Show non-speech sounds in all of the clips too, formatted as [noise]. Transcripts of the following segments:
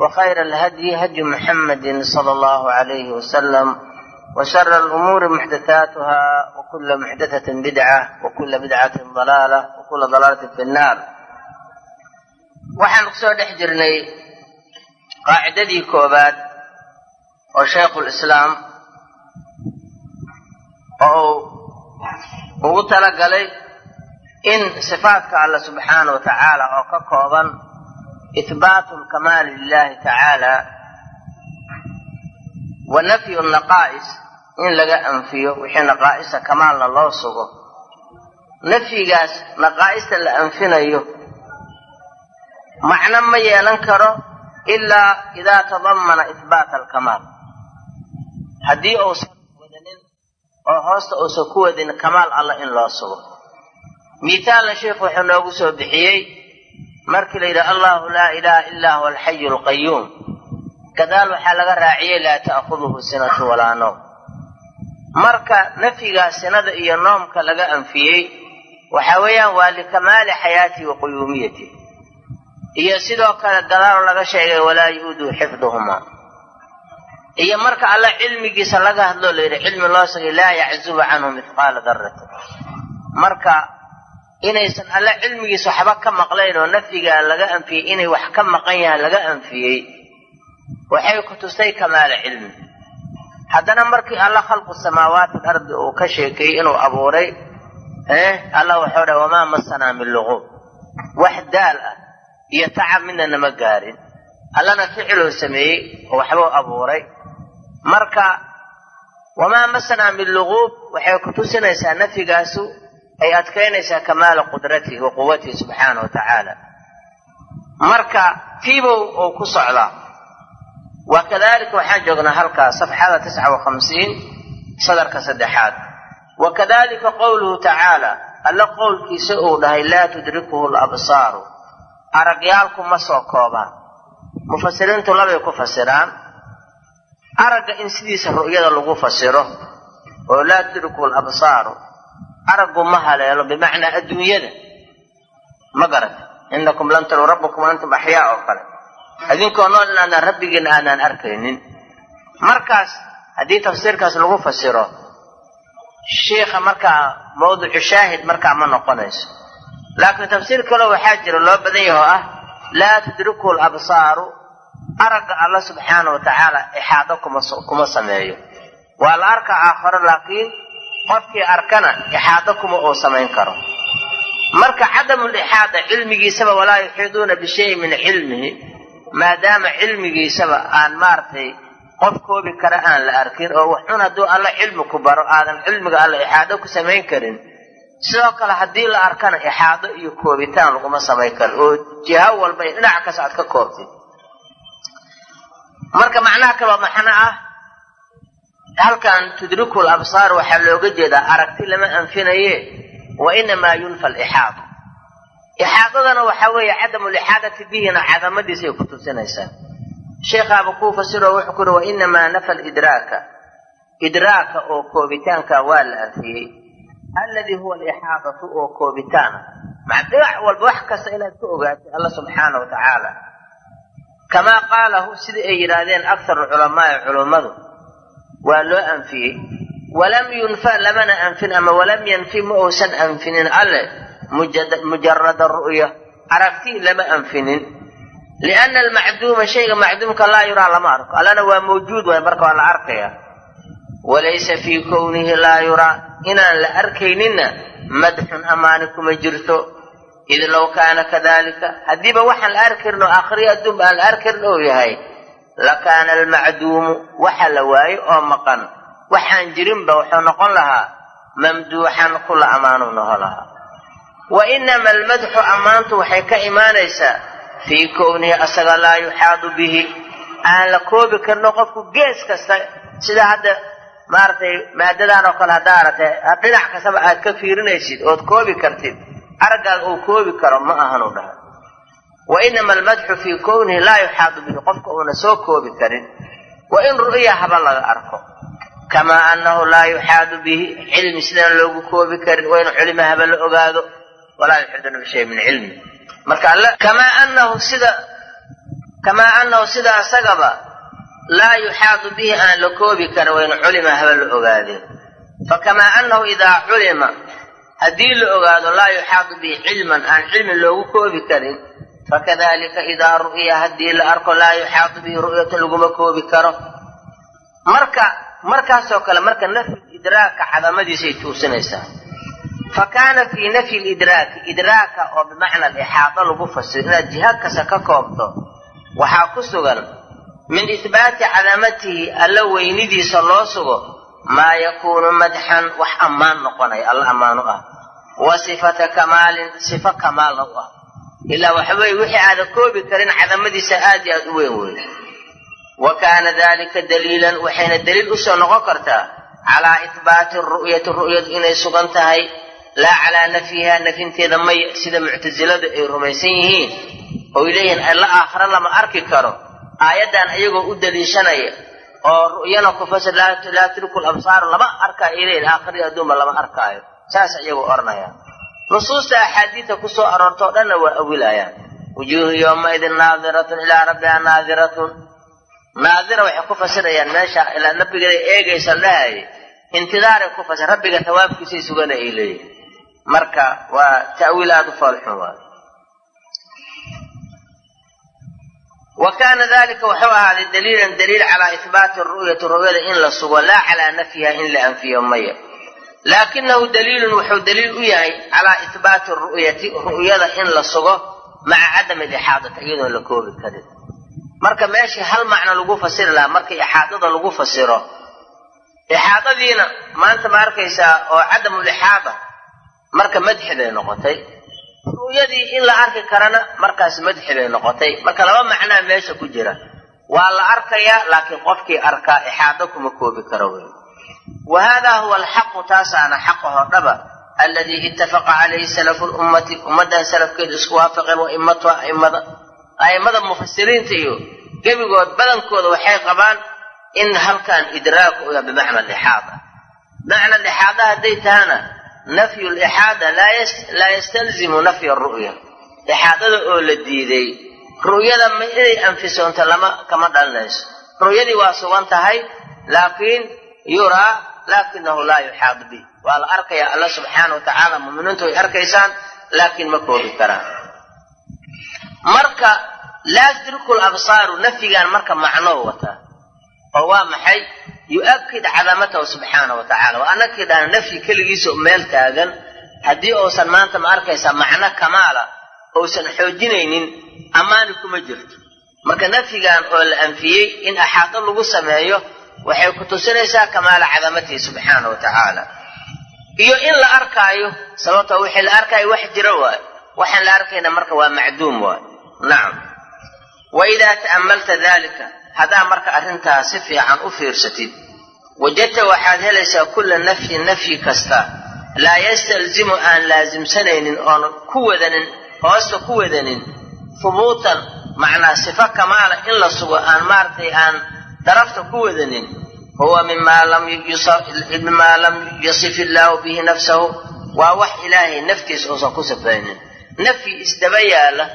وخير الهدي هدي محمد صلى الله عليه وسلم وشر الأمور محدثاتها وكل محدثة بدعة وكل بدعة ضلالة وكل ضلالة في النار waxaan kusoo dhex jirnay qaacidadii koobaad oo shaykhulislaam oo uu ugu talagalay in sifaadka alla subxaana wa tacaala oo ka kooban lkamaali lilahi tacaala wa nafyu naqaa'is in laga anfiyo wixii naqaa'ista kamaalna loo sugo nafyigaas naqaa'ista la anfinayo macno ma yeelan karo ilaa idaa tadamana ihbaata alkamaal haddii uusan wadanin oo hoosta uusan ku wadin kamaal allah in loo sugo mithaalna sheikhu wuxuu noogu soo bixiyey markii la yidhaha allahu laa ilaha ilaa huwa alxayu alqayuum gadaal waxaa laga raaciyey laa ta'khuduhu sinatu walaa noom marka nafyigaa sinada iyo noomka laga anfiyey waxa weeyaan waa likamaali xayaatihi wa quyuumiyatihi iyo sidoo kale gadaalo laga sheegay walaa yu'duu xifduhumaa. Iyo marka alla cilmigiisa laga hadloo la yidhi cilmi loo sagay laa yaczubu canhu mithqaala daratin marka inaysan alle cilmigiisa waxba ka maqlayn oo nafyigaa laga anfiyey inay wax ka maqan yahaan laga anfiyey waxay ku tustay kamaala cilmi. Haddana markii alla khalqu samaawaati alardi uu ka sheekeeyey inuu abuuray allah wuxuu dhahay wamaa masanaa min luquub. Wax daal ah iyo tacab midna nama gaarin. Allana ficiluu sameeyey oo waxbuu abuuray. Marka wamaa masanaa min luquub waxay ku tusinaysaa nafyigaasu ay adkaynaysaa kamaala qudratihi wa quwatihi subxaana wa tacaala. Marka tiibow oo ku socdaa wa kadalika waxaan joognaa halkaa safxada tisca wa khamsiin sadarka saddexaad. Wa kadalika qowluhu tacaala alle qowlkiisa uu dhahay laa tudrikuhu labsaaru aragyaalku ma soo koobaan. Mufasiriintu labay ku fasiraan aragga in sidiisa ru'yada lagu fasiro oo laa tudrikuhu labsaaru araggu ma haleelo bimacnaa adduunyada. Ma garata inakum lan taruu rabbakum antum axyaa oo kale. Idinkoo nool inaadaan rabbigiina aanaan arkaynin. Markaas haddii tafsiirkaas lagu fasiro shiikha markaa mawducu shaahid markaa ma noqonayso. Laakiin tafsiir kaleo waxaa jira loo badan yaho ah laa tudriku labsaaru aragga alla subxaana wa tacaala ixaado kuma sameeyo. Waa la arkaa aakharo laakiin qofkii arkana ixaado kuma uu samayn karo. Marka cadamulixaada cilmigiisaba walaa yuxiiduuna bishayin min cilmihi maadaama cilmigiisaba aan maaragtay qof koobi kara aan la arkin oo waxun hadduu alla cilmi ku baro aadan cilmiga alla ixaado ku samayn karin sidoo kale haddii la arkana ixaado iyo koobitaan laguma samayn karo oo jiho walba dhinac kas aad ka koobtid. Marka macnaha kaloo maxna ah halkan tudriku labsaar waxaa looga jeedaa aragti lama anfinaye wa inamaa yunfa alixaada ixaadadana waxaa weeye cadamu lixaadati bihina cadamadiisay ku tusinaysaa. Sheekhaaba kuu fasiro wuxuu ku uhi wa nafa lidraaka idraaka. Oo koobitaanka waa la anfiyey. Alladii huwa alixaadatu oo koobitaana. Maa dhinac walba wax kasta inaad ka ogaatay alla subxaana wa tacaala. Kamaa qaalahu sida ay yidhaahdeen akharu culamaai culummadu waa loo anfiyey. Walam yunfa lamana anfin ama walam yanfi ma uusan anfinin alle. Mujarada ru'ya. Aragti lama anfinin. Lianna almacduuma shayga macduumka laa yuraa lama arko. Allana waa mawjuud waay marka waa la arkaya walaysa fii kownihi laa yuraa. Inaan la arkayninna madxun amaani kuma jirto. Id low kaana kadalika haddiiba waxaan la arkarin oo akhriya adduunba aan la arkarin ou yahay lakaana almacduumu waxa la waayo oo maqan waxaan jirinba wuxuu noqon lahaa mamduuxan kula ammaanuu noqon lahaa wa inama almadxu ammaantu waxay ka imaanaysaa fii kownihi asaga laa yuxaadu bihi aan la koobi karno qofku gees kasta sida hadda maaragtay maadadan oo kale haddaa aragtay dhinac kastaba aad ka fiirinaysid ood koobi kartid araggaada uu koobi karo ma ahanu dhaha wa inama almadxu fii kownihi laa yuxaadu bihi qofka uuna soo koobi karin wa in ru'ya haba laga arko. Kamaa annahu laa yuxaadu bihi cilmi sidaan loogu koobi karin waa in haba la ogaado walaa yuxiduna bishay min cilmi. Marka kamaa anahu sida kamaa annahu sida asagaba laa yuxaadu bihi aan la koobi karin waa in culima haba la ogaadeen fakamaa annahu idaa culima haddii la ogaado laa yuxaadu bihi cilman aan cilmi loogu koobi karin fakadalika idaa ru'ya haddii la arko laa yuxaadu bihi ru'yatan laguma koobi karo marka markaasoo kale marka nafyu idraaka cadamadiisay tuusinaysaa fa kaana fii nafyi lidraaki idraaka oo bimacna alixaado lagu fasiro inaad jiha kasta ka koobto waxaa ku sugan min ihbaati cadamatihi alla weynidiisa loo sugo maa yakuunu madxan wax ammaan noqonaya alla ammaan u ah wa sifata kamaalin sifo kamaalna u ah ilaa waxaweye wixii aada koobi karin cadamadiisa aad iyo aad u weyn wey wa kaana dalika daliilan waxayna daliil u soo noqon kartaa calaa ihbaati ru'yati ru'yadu inay sugan tahay laa calaa nafyiha nafinteeda maya sida muctasiladu ay rumaysan yihiin oy leeyihiin alla aakhare lama arki karo aayaddan iyagoo u daliishanaya oo ru'yana ku fasir laa tudriku labsaaru lama arkaayo ay leeyihiin aakhiri adduunba lama arkaayo saas iyagoo odhanayaan nusuusta axaadiida ku soo aroortoo dhanna waa awilayaan wujuuhu yowmaidin naadiratun ilaa rabbiha naadiratun naadira waxay ku fasirayaan meesha ilaa nabigeeda eegaysa dhahaye intidaaray ku fasir rabbiga tawaabkiisay sugana ay leeyihiin marka waa ta'wiil aada u foolxun waay wa kaana dalika wuxuu ahaaday daliilan daliil calaa ihbaati ru'yati ru'yada in la sugo laa calaa nafyiha in la anfiyo maya laakinahu daliilun wuxuu daliil u yahay calaa ihbaati ru'yati ru'yada in la sugo maca cadami ixaadati iyadoon la koobi karin. Marka meeshii hal macno lagu fasiri lahaa markii ixaadada lagu fasiro ixaadadiina maanta ma arkaysaa oo cadamul ixaada marka madxi bay noqotay. Ru'yadii in la arki karana markaas madxi bay noqotay. Marka laba macnaa meesha ku jira. Waa la arkayaa laakiin qofkii arkaa ixaado kuma koobi karo wey wa haadaa huwa alxaqu taasaana xaqahoo dhaba alladii ittafaqa calayhi salafu lummati ummaddan salafkeedu isku waafaqeen wa immatuha a'immada a'immada mufasiriinta iyo gebigood badankooda waxay qabaan in halkan idraaku u yahay bimacna alixaada macna alixaada hadday tahana nafyu lixaada laa yastalzimu nafya ru'ya ixaadada oo la diiday ru'yada inay anfisoonto lama kama dhalinayso ru'yadii waa sugan tahay laakiin yuraa laakinahu laa yuxaadu bih waa la arkayaa alla subxaana wa muminiintu way arkaysaan laakiin ma koobi karaan. Marka laa tudriku labsaaru nafyigan marka macnoo wataa oo waa maxay? Yu-akid cadamatahu subxaana wa waa anakii dhaana nafyi keligiisa meel taagan haddii uusan maanta ma arkaysaa macno kamaala uusan xoojinaynin ammaani kuma jirto. Marka nafyigan oo la anfiyey in axaado lagu sameeyo waxay ku tusinaysaa kamaala cadamatihi subxaana wa tacaala. Iyo in la arkaayo sababtoo wixii la arkaayo wax jira waayo waxaan la arkayna marka waa macduum waayo nacam wa idaa ta'ammalta dalika haddaa marka arrintaa si fiican u fiirsatid wajadta waxaad helaysaa kulla nafyin nafyi kasta. Laa yastalzimu aan laasimsanaynin oon ku wadanin hoosta ku wadanin hubuutan macnaa sifo kamaala in la sugo aan maaragtay aan darafta ku wadanin huwa mimaa lam yasif illaahu bihi nafsahu waa wax ilaahay naftiisa uusan ku sifaynin. Nafyi isdaba yaalla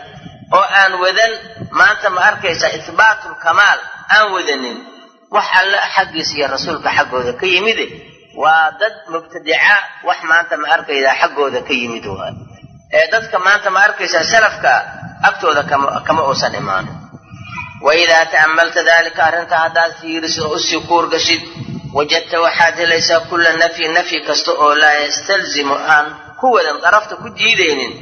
oo aan wadan maanta ma arkaysaa ihbaatul kamaal aan wadanin. Wax alle xaggiisa iyo rasuulka xaggooda ka yimide waa dad mubtadica wax maanta ma arkaysaa xaggooda ka yimid ee dadka maanta ma arkaysaa salafka agtooda kama uusan imaanin waidaa ta'ammalta daalika arrintaa haddaad fiirisid oo u sii kuurgashid wajadta waxaad helaysaa kulla nafyi nafyi kasta oo laa yastalzimu aan ku wadan darafta ku jiidaynin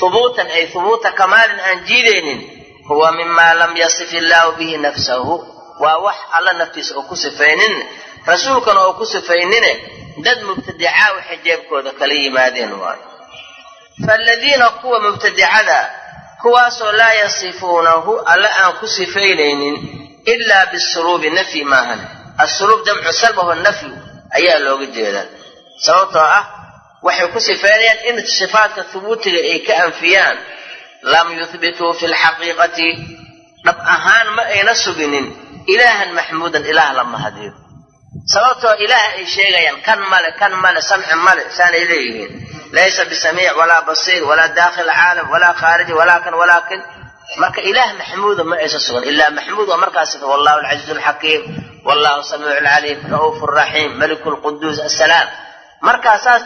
hubuutan ay hubuuta kamaalin aan jiidaynin huwa mimaa lam yasif illaahu bihi nafsahu waa wax alla naftiisa oo ku sifaynin rasuulkana oo ku sifaynine dad mubtadicaa waxay jeebkooda kala yimaadeen waayo faaladiina kuwa mubtadicada kuwaasoo laa yasifuunahu alla aan ku sifaynaynin ilaa bisuruubi nafyi maahan. Asuluub jamcu salbahu nafyu ayaa looga jeedaa. Sababtoo ah waxay ku sifaynayaan in sifaadka hubuutiga ay ka anfiyaan. Lam yuhbituu fi lxaqiiqati dhab ahaan ma ayna suginin. Ilaahan maxmuudan ilaah la mahadiyo. Sababtoo ilaah ay sheegayaan kan male kan male samci male saanay leeyihiin laysa bisamiic walaa basiir walaa daakhil caalam walaa khaariji walaa kan walaa kan marka ilaah maxmuuda ma sugan ilaa maxmuud waa markaas wallahu alcaziiz alxakiim wallahu samiicu lcaliim ra'uufu raxiim maliku lquduus assalaam markaa saas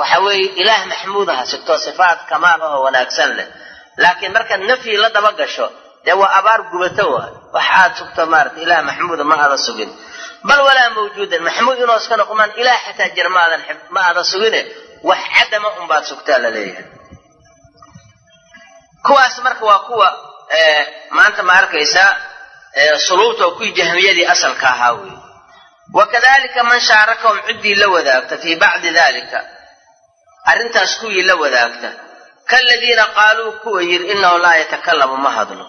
waxa weeye ilaah maxmuudaha sigto sifaat kamaal ahoo wanaagsan leh laakiin markaad nafyi la daba gasho dee waa abaar gubato waay wax aad sugto maarata ilaah maxmuuda ma aada sugin bal walaa mawjuudan maxmuud inoo iska noqmaan ilaah xataa jir maadan ma aada sugine wax cadama unbaad sugtaa la leeyahay. Kuwaas marka waa kuwa maanta ma arkaysaa suluubta oo kuwii jahmiyadii asalka ahaa weeye. Wakadalika man shaarakahum ciddii la wadaagta fii bacdi dalika arrintaas kuwii la wadaagta. Kaladiina qaaluu kuwa yidhi inahu laa yatakalamu ma hadlo.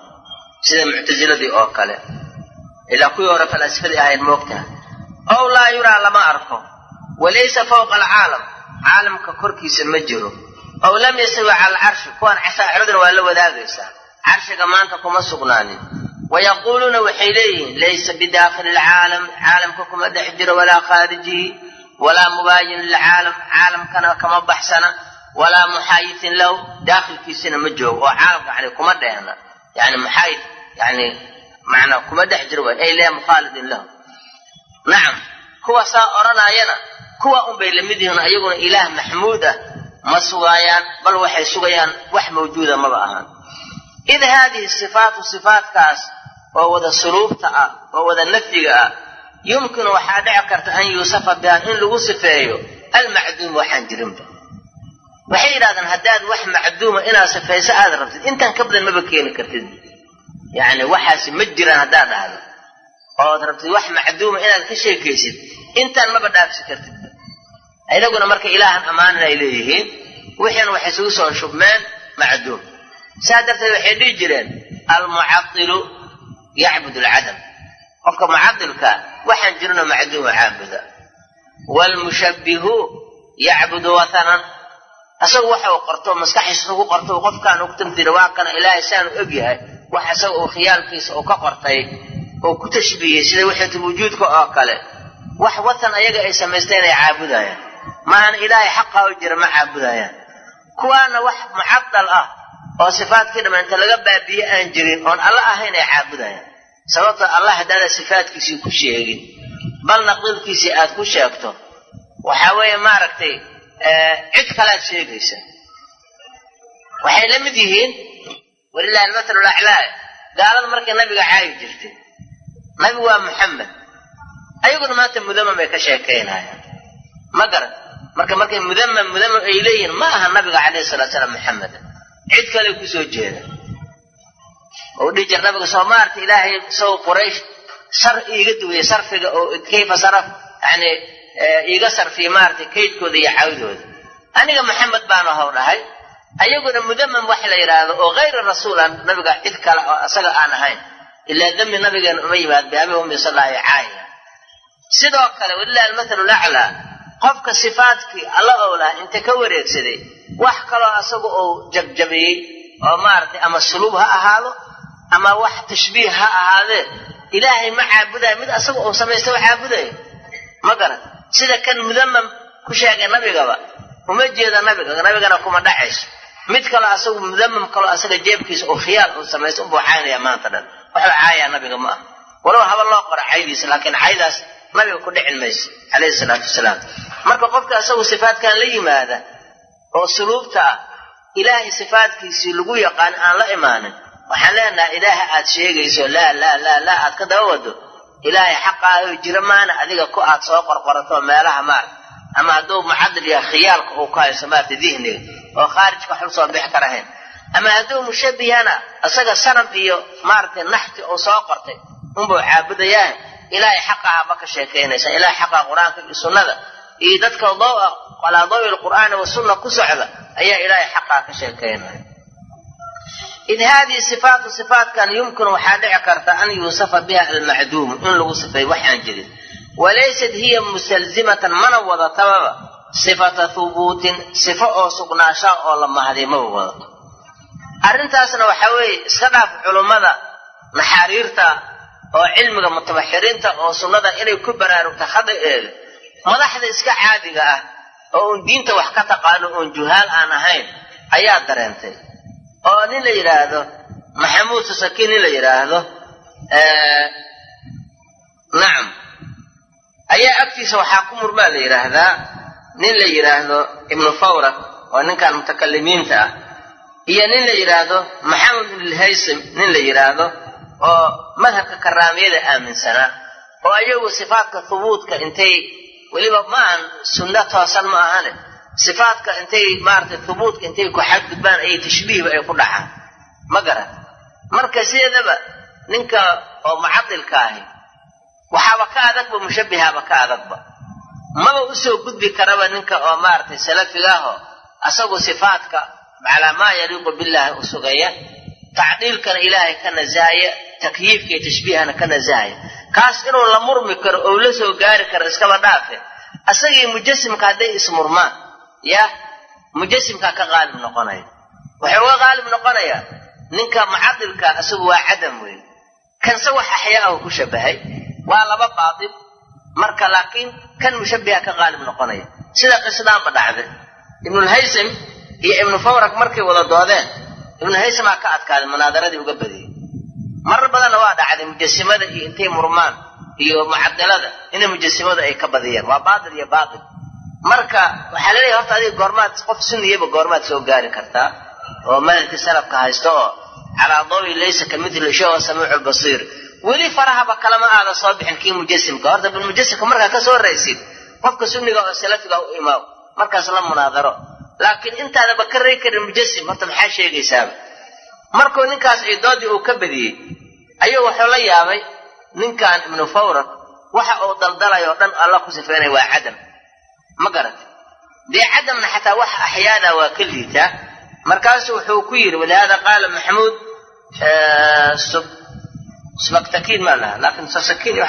Sida muctasiladii oo kale. Ilaa kuwii hore falaasifadii ahayn moogtaha ow laa yuraa lama arko. Walaysa fawqa alcaalam caalamka korkiisa ma jiro. Ow lam yastawi cala alcarshi kuwaan casaaciraduna waa la wadaagaysaa. Carshiga maanta kuma sugnaanin. Wayaquuluuna waxay leeyihiin laysa bidaakhili lcaalam caalamka kuma dhex jiro walaa khaarijihi walaa mubaayin lilcaalam caalamkana kama baxsana walaa muxaayitin lahu daakhilkiisina ma joogo oo caalamka yani kuma dheehna. Yani muxaayid yani macnaa kuma dhex jiro ay laa mukhaalidin lahu. Nacam kuwa saa odhanaayana kuwa unbay la mid yihiin ayaguna ilaah maxmuud ah ma sugaayaan bal waxay sugayaan wax mawjuuda maba ahaan id haadihi sifaatu sifaatkaas oo wada suluubta ah oo wada nafyiga ah yumkinu waxaa dhici karta an yuusafa biha in lagu sifeeyo almacduum waxaan jirinba waxay yidhahdaan haddaad wax macduuma inaad sifayso aad rabtid. Intaan ka badan maba keeni kartid. Yacni waxaasi ma jiraan haddaad dhahdo. Ood rabtid wax macduuma inaad ka sheekaysid intaan maba dhaafsi kartid inaguna marka ilaahan ammaanan ay leeyihiin wixiina waxay isugu soo shubmeen macduum. Saa darteed waxay dhihi jireen almucadilu yacbud alcadam. Qofka mucadilka waxaan jirinoo macduuma caabuda. Waalmushabbihu yacbudu wathanan. Asagu waxa uu qorto maskaxiisa ugu qorto qofkaan tamtira waa kana ilaahay saanu og yahay. Wax isaga uu khiyaalkiisa uu ka qortay oo ku tashbiihiyey sida wixatul wujuudka oo kale. Wax watan ayaga ay samaysteen ay caabudayaan maahana ilaahay xaqaa u jira ma caabudayaan. Kuwaana wax mucadal ah oo sifaadkii dhamma inta laga baabiye aan jirin oon alla ahayn ay caabudayaan. Sababta allah haddaada sifaadkiisii ku sheegin bal naqdilkiisii aad ku sheegto waxaa weeye maaragtay cid kalaad sheegaysa. Waxay la mid yihiin walilahi almathalu laclaa gaalada markay nabiga caayi jirtay. Nabigu waa muxamed ayaguna maanta mudamam bay ka sheekaynayaan ma garan marka markay mudamam mudamam ay leeyihiin ma aha nabiga calayhi salatu salaam muxameda cid kale ku soo jeeda. Oo dhihi jir nabiga soo maarta ilaahay sow quraysh shar iiga duwaya sarfiga oo kayfa saraf yani iiga sarfiya maaragtay kaydkooda iyo caawidooda aniga maxamed baanu haw dhahay. Ayaguna mudamam wax la yidhaahdo oo hayra rasuulan nabiga cid kale oo asaga aan ahayn ilaa dembi nabigeena uma yimaad biabi ummi sallaahi caaya sidoo kale walilahi almathalu laclaa qofka sifaadkii alla ou inta ka wareegsaday wax kaloo asaga uu jabjabiyey oo maaragtay ama suluub ha ahaado ama wax tashbiih ha ahaadee ilaahay ma caabudayo mid asaga uu samaysta u caabudayo? Ma garan sida kan mudamam ku sheegay nabigaba uma jeeda nabiga nabigana kuma dhacayso. Mid kaloo asagu mudamam kaloo asaga jeebkiisa oo khiyaal uu samaysta unbuu caynaya maanta dhan. Waxuu caayaa nabiga ma aha. Walow haba loo qora caydiisa laakiin caydaas nabiga ku dhicin mayso calayhi salaatu wasalaam. Marka qofka asagu sifaadkan la yimaada oo suluubta ah ilaahay sifaadkiisii lagu yaqaan aan la imaanin waxaan leenahay ilaaha aad sheegayso laa laa laa laa aad ka daba wado ilaahay xaqaayo jira maana adiga ku aad soo qorqorato meelaha maarata ama hadduu mucadil yahay khiyaalka uu ku hayso maarata dihniga oo khaarijka wax u soo bixi karahayn ama hadduu mushabihana isaga sanab iyo maaragtay naxti uu soo qortay unbuu caabudayaa ilaahay xaqaha ma ka sheekaynaysa. Ilahay xaqaa qur'aanka iyo sunnada. Iyo dadka dawa calaa dawi lqur'aani wasunna ku socda ayaa ilaahay xaqaa ka sheekaynaya. Id haadihi sifaatu sifaatkan yumkinu waxaa dhici karta an yuusafa biha almacduumu in lagu sifay waxaan jirin. Walaysat hiya mustalzimatan mana wadatababa sifata hubuutin sifo oo sugnaashaa oo la mahday maba wadato arrintaasna waxaa weeye iska dhaaf culummada naxaariirta oo cilmiga mutabaxiriinta oo sunnada inay ku baraarugta khadaeeda madaxda iska caadiga ah oo uun diinta wax ka taqaano oon juhaal aan ahayn ayaa dareentay. Oo nin la yidhaahdo maxamuud sasakiin nin la yidhaahdo nacam ayaa agtiisa waxaa ku murmaa la yidhaahdaa nin la yidhaahdo ibnu fawra oo ninkan mutakalimiinta ah iyo nin la yidhaahdo maxamed ibnulhaysam nin la yidhaahdo oo madhabka karaamiyada aaminsanaa oo ayagu sifaadka hubuudka intay weliba ma ahan sunno toosan ma ahane. Sifaadka intay maaratay hubuudka intay ku xadgudbaan ayay tashbiihba ay ku dhacaan. Ma garan marka sideedaba ninka oo mucadilka ahi waxaaba ka adagba mushabbihaaba ka adagba. Maba u soo gudbi karaba ninka oo maaragtay salafiga ahoo asagu sifaadka calaa maa yaliiqu billaahi u sugaya tacdiilkana ilaahay ka nasahaya takyiifka iyo tashbiihana ka nasahaya kaas inuu la murmi karo oo la soo gaari karo iskaba dhaafe asagii mujasimka hadday ismurmaan ya mujasimkaa ka qaalib noqonaya. Wuxuu uga qaalib noqonayaa ninka mucadilka isagu waa cadam weyn. Kanse wax axyaahu ku shabahay waa laba baatil. Marka laakiin kan mushabbiha ka qaalib noqonaya sida qisdaanba dhacday. Ibnulhaysam iyo ibnu fawrak markay wada doodeen ibnuhaysamaa ka adkaaday munaadaradii uga badiyey. Marar badanna waa dhacday mujasimada iyo intay murmaan iyo mucadilada inay mujasimadu ay ka badiyeen. Waa baatil iyo baatil. Marka waxaa la leeyahay horta adiga goormaad qof sunniyaba goormaad soo gaari kartaa oo madhabkii salafka haysto oo calaa dawi laysa ka midli shawa samiicu lbasiir weli farahaba kalama aada soo bixin kii mujasimka. Horta bal mujasimka markaa ka soo raysid qofka sunniga oo salafiga u imaaw markaas la munaadaro laakiin intaadaba ka ray karin mujasim horta maxaa sheegaysaaba markuu ninkaas ay doodii uu ka badiyey ayuu wuxuu la yaabay ninkan ibnu fawrak waxa uu daldalay oo dhan alla ku sifeynaya waa cadam. Ma garat dee cadamna xataa wax axyaada waa ka liitaa markaasu wuxuu ku yidhi walihaada qaala maxamuud subaktakiin maa laha laakin sasakiin iyo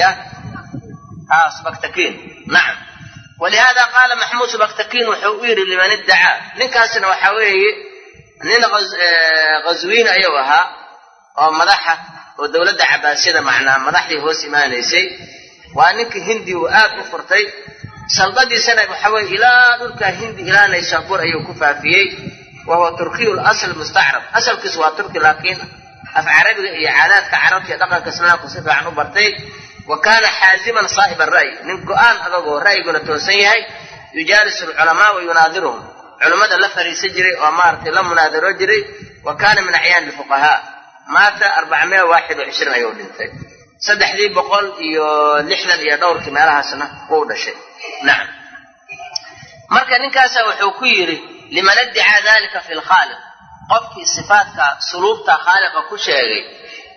ya? Ha subaktakiin nacam walihaada qaala maxamuud subaktakiin wuxuu u yidhi liman iddacaa ninkaasna waxaa weeye nin ghaswiin ayuu ahaa oo madaxa oo dowladda cabaasiyada macnaa madaxdii hoos imaanaysay. Waa ninkii hindi uu aad u furtay. Saldadiisana waxa weye ilaa dhulka hindi ilaa naysaabuur ayuu ku faafiyey. Wa huwa turkiyu lasl mustacrab. Asalkiisu waa turki laakiin af carabiga iyo caadaadka carabta iyo dhaqanka islaamku si fiican u bartay wa kaana xaaziman saa'ib ara'y nin go'aan adagoo ra'yiguna toosan yahay yujaalisu alculamaa wa yunaadiruhum. Culummada la fariisan jiray oo maaragtay la munaadaro jiray wa kaana min acyaani lfuqahaa maata arbacamia waaxid wa cishriin ayuu dhintay. Saddexdii boqol iyo lixdan iyo dhowrkii meelahaasna wuu dhashay. Nacam marka ninkaasa wuxuu ku yidhi liman addicaa dalika fi lkhaaliq qofkii sifaadka suluubta khaaliqa ku sheegay.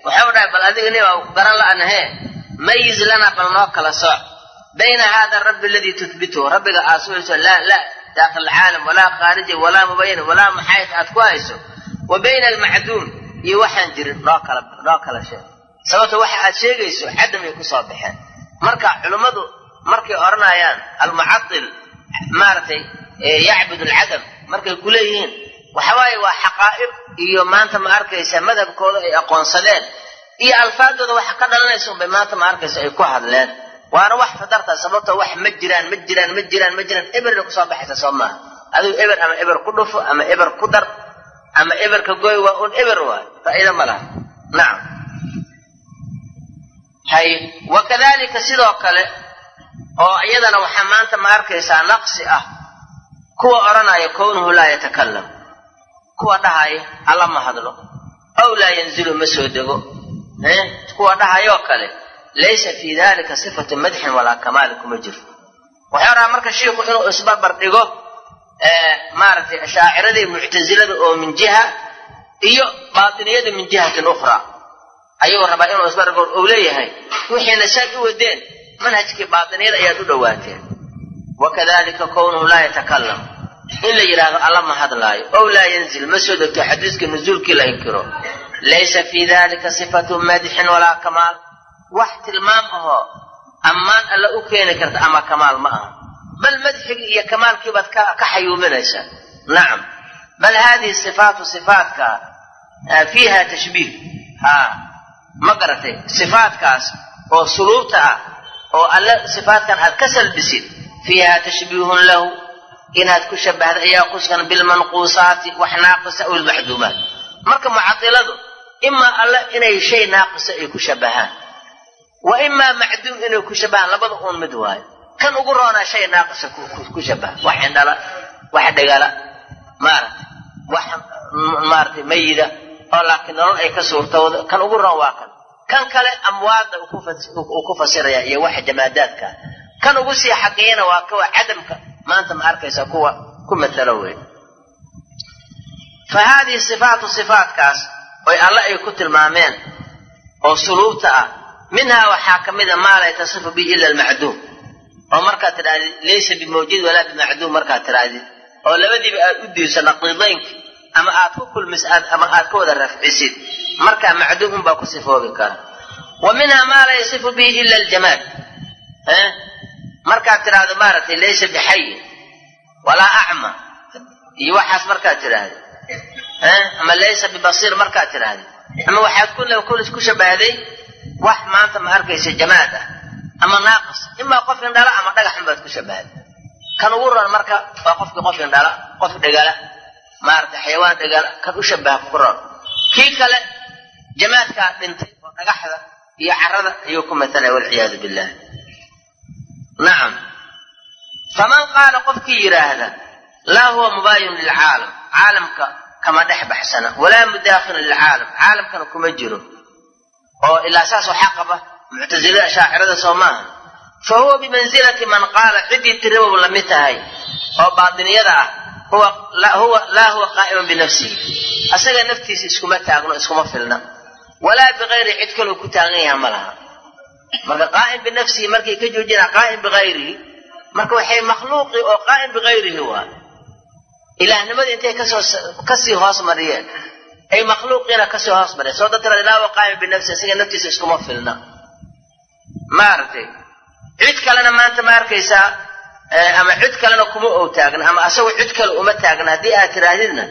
Waxau dhahay bal adiga ku garan la'nahee mayiz lana bal noo kala sooc bayna hada rabbi aladii tuhbituhu rabbiga aad sugayso laa laa daakil alcaalam walaa khaariji walaa mubayin walaa maxayd aad ku hayso. Wa bayna almacduum iyo waxaan jirin noo kala noo kala sheeg. Sababto waxa aad sheegayso cadamay ku soo baxeen. Marka culimmadu markay odhanayaan almucadil maaragtay yacbud alcadam markay ku leeyihiin waxawaaye waa xaqaa'iq iyo maanta ma arkaysa madhabkooda ay aqoonsadeen iyo alfaadooda waxa ka dhalanaysa unbay maanta ma arkaysa ay ku hadleen. Waana wax fadarta sababto wax ma jiraan ma jiraan ma jiraan ma jiraan. Eberna ku soo baxaysa soo maaha adigu eber ama eber ku dhufo ama eber ku dar ama eberka goy waa un eber waay faa'iida ma laha. Nacam hay wakadalika sidoo kale oo iyadana waxaa maanta ma arkaysaa naqsi ah. Kuwa odhanaya kownuhu laa yatakalam kuwa dhahaya alla ma hadlo. Aw laa yanzilu ma soo dego kuwa dhahayoo kale laysa fii dalika sifatu madxin walaa kamaali kuma jiro waxay rabaa marka shiiku inuu isbarbar dhigo maaragtay ashaaciradii muctasilada oo min jiha iyo baatiniyada min jihatin ukhraa ayuu rabaa inuu isbarbar uu leeyahay wixiina saad u wadeen manhajkii baatiniyada ayaad u dhowaateen wakadalika kownuhu laa yatakalam in la yidhaahdo alla ma hadlaayo. Ow laa yanzil ma soo degto xadiiska nuzuulkii la inkiro laysa fii dalika sifatu madxin walaa kamaal wax tilmaam ahoo ammaan alla u keeni karta ama kamaal ma aha bal madxigii iyo kamaalkii baad ka xayuubinaysaa nacam bal haadihi sifaatu sifaatka fiiha tashbiih ha ma garatay sifaatkaas oo suluubta ah oo alle sifaatkan aad ka salbisid fiiha tashbiihun lahu inaad ku shabahda ayaa kuskan bilmanquusaati wax naaqisa marka mucadiladu imaa alle inay shay naaqisa ay ku shabahaan wa imaa macduum inay ku shabahaan labada uun mid waayo kan ugu roonaa shay naaqisa ku shabaha wax indhala wax dhegala maaragtay wax maaratay mayida oo laakiin nolol ay ka suurtowda kan ugu roon waa kan kan kale amwaadda uu ku fasiraya iyo waxa jamaadaadka kan ugu sii xageeyana waa kuwa cadamka maanta ma arkaysa kuwa ku matalo wey fa haadihi sifaatu sifaatkaas oy alle ay ku tilmaameen oo suluubta ah. Minhaa waxaa ka mid a maa laa yatasifu bihi ila almacduum oo markaad tidhahdid laysa bimawjud walaa bimacduum markaad tidhahdid oo labadiiba aad u diiso naqiidaynki ama aad ku kulmis ama aad ka wada rafcisid markaa macduum unbaa ku sifoobi kara. Wa minhaa maa laa yasifu bihi ila aljamaad markaad tidhaahdo maaragtay laysa bixayin walaa acma. Iyo waxaas markaad tidhaahdo ama laysa bibasiir markaad tidhaahdo ama waxaad ku shabahday wax maanta ma arkaysa jamaad ah ama naaqis. Imaa qof indhala ama dhagaxun baad ku shabahday kan ugu ron marka waa qofkii qof indhala qof dhegala maaragtay xayawaan dhegala kan u shabaha ku ron kii kale jamaadkaa dhintay oo dhagaxda iyo carada ayuu ku matalaya walciyaadu billah nacam faman qaala qofkii yidhaahda laa huwa mubaayinu lilcaalam caalamka kama dhex baxsana. Walaa mudaakhilun lilcaalam. Caalamkana kuma jiro. Oo ilaa saasoo xaqaba muctasilada ashaacirada soo fa huwa bimansilati man qaala ciddii tiribow la mid tahay oo baatiniyada ah laa huwa qaa'iman binafsihi. Asaga naftiisa iskuma taagno iskuma filna. Walaa bikayri cid kaloo ku taagan yaha ma laha. Marka qaa'im binafsihi markay ka joojina qaa'im bikayrihi marka waxay makhluuqii oo qaa'im bikayrihi waa ilaahnimadii intay ka sii hoos mariyeen. Ay makhluuqiina ka sii hoos mariyeen. Soo darteed ilaa wa qaa'im binafsihi isaga naftiisa iskuma filna. Maaragtay cid kalena maanta ma arkaysaa ama cid kalena kuma ou taagna ama asagoo cid kale uma taagna haddii aad tiraahdidna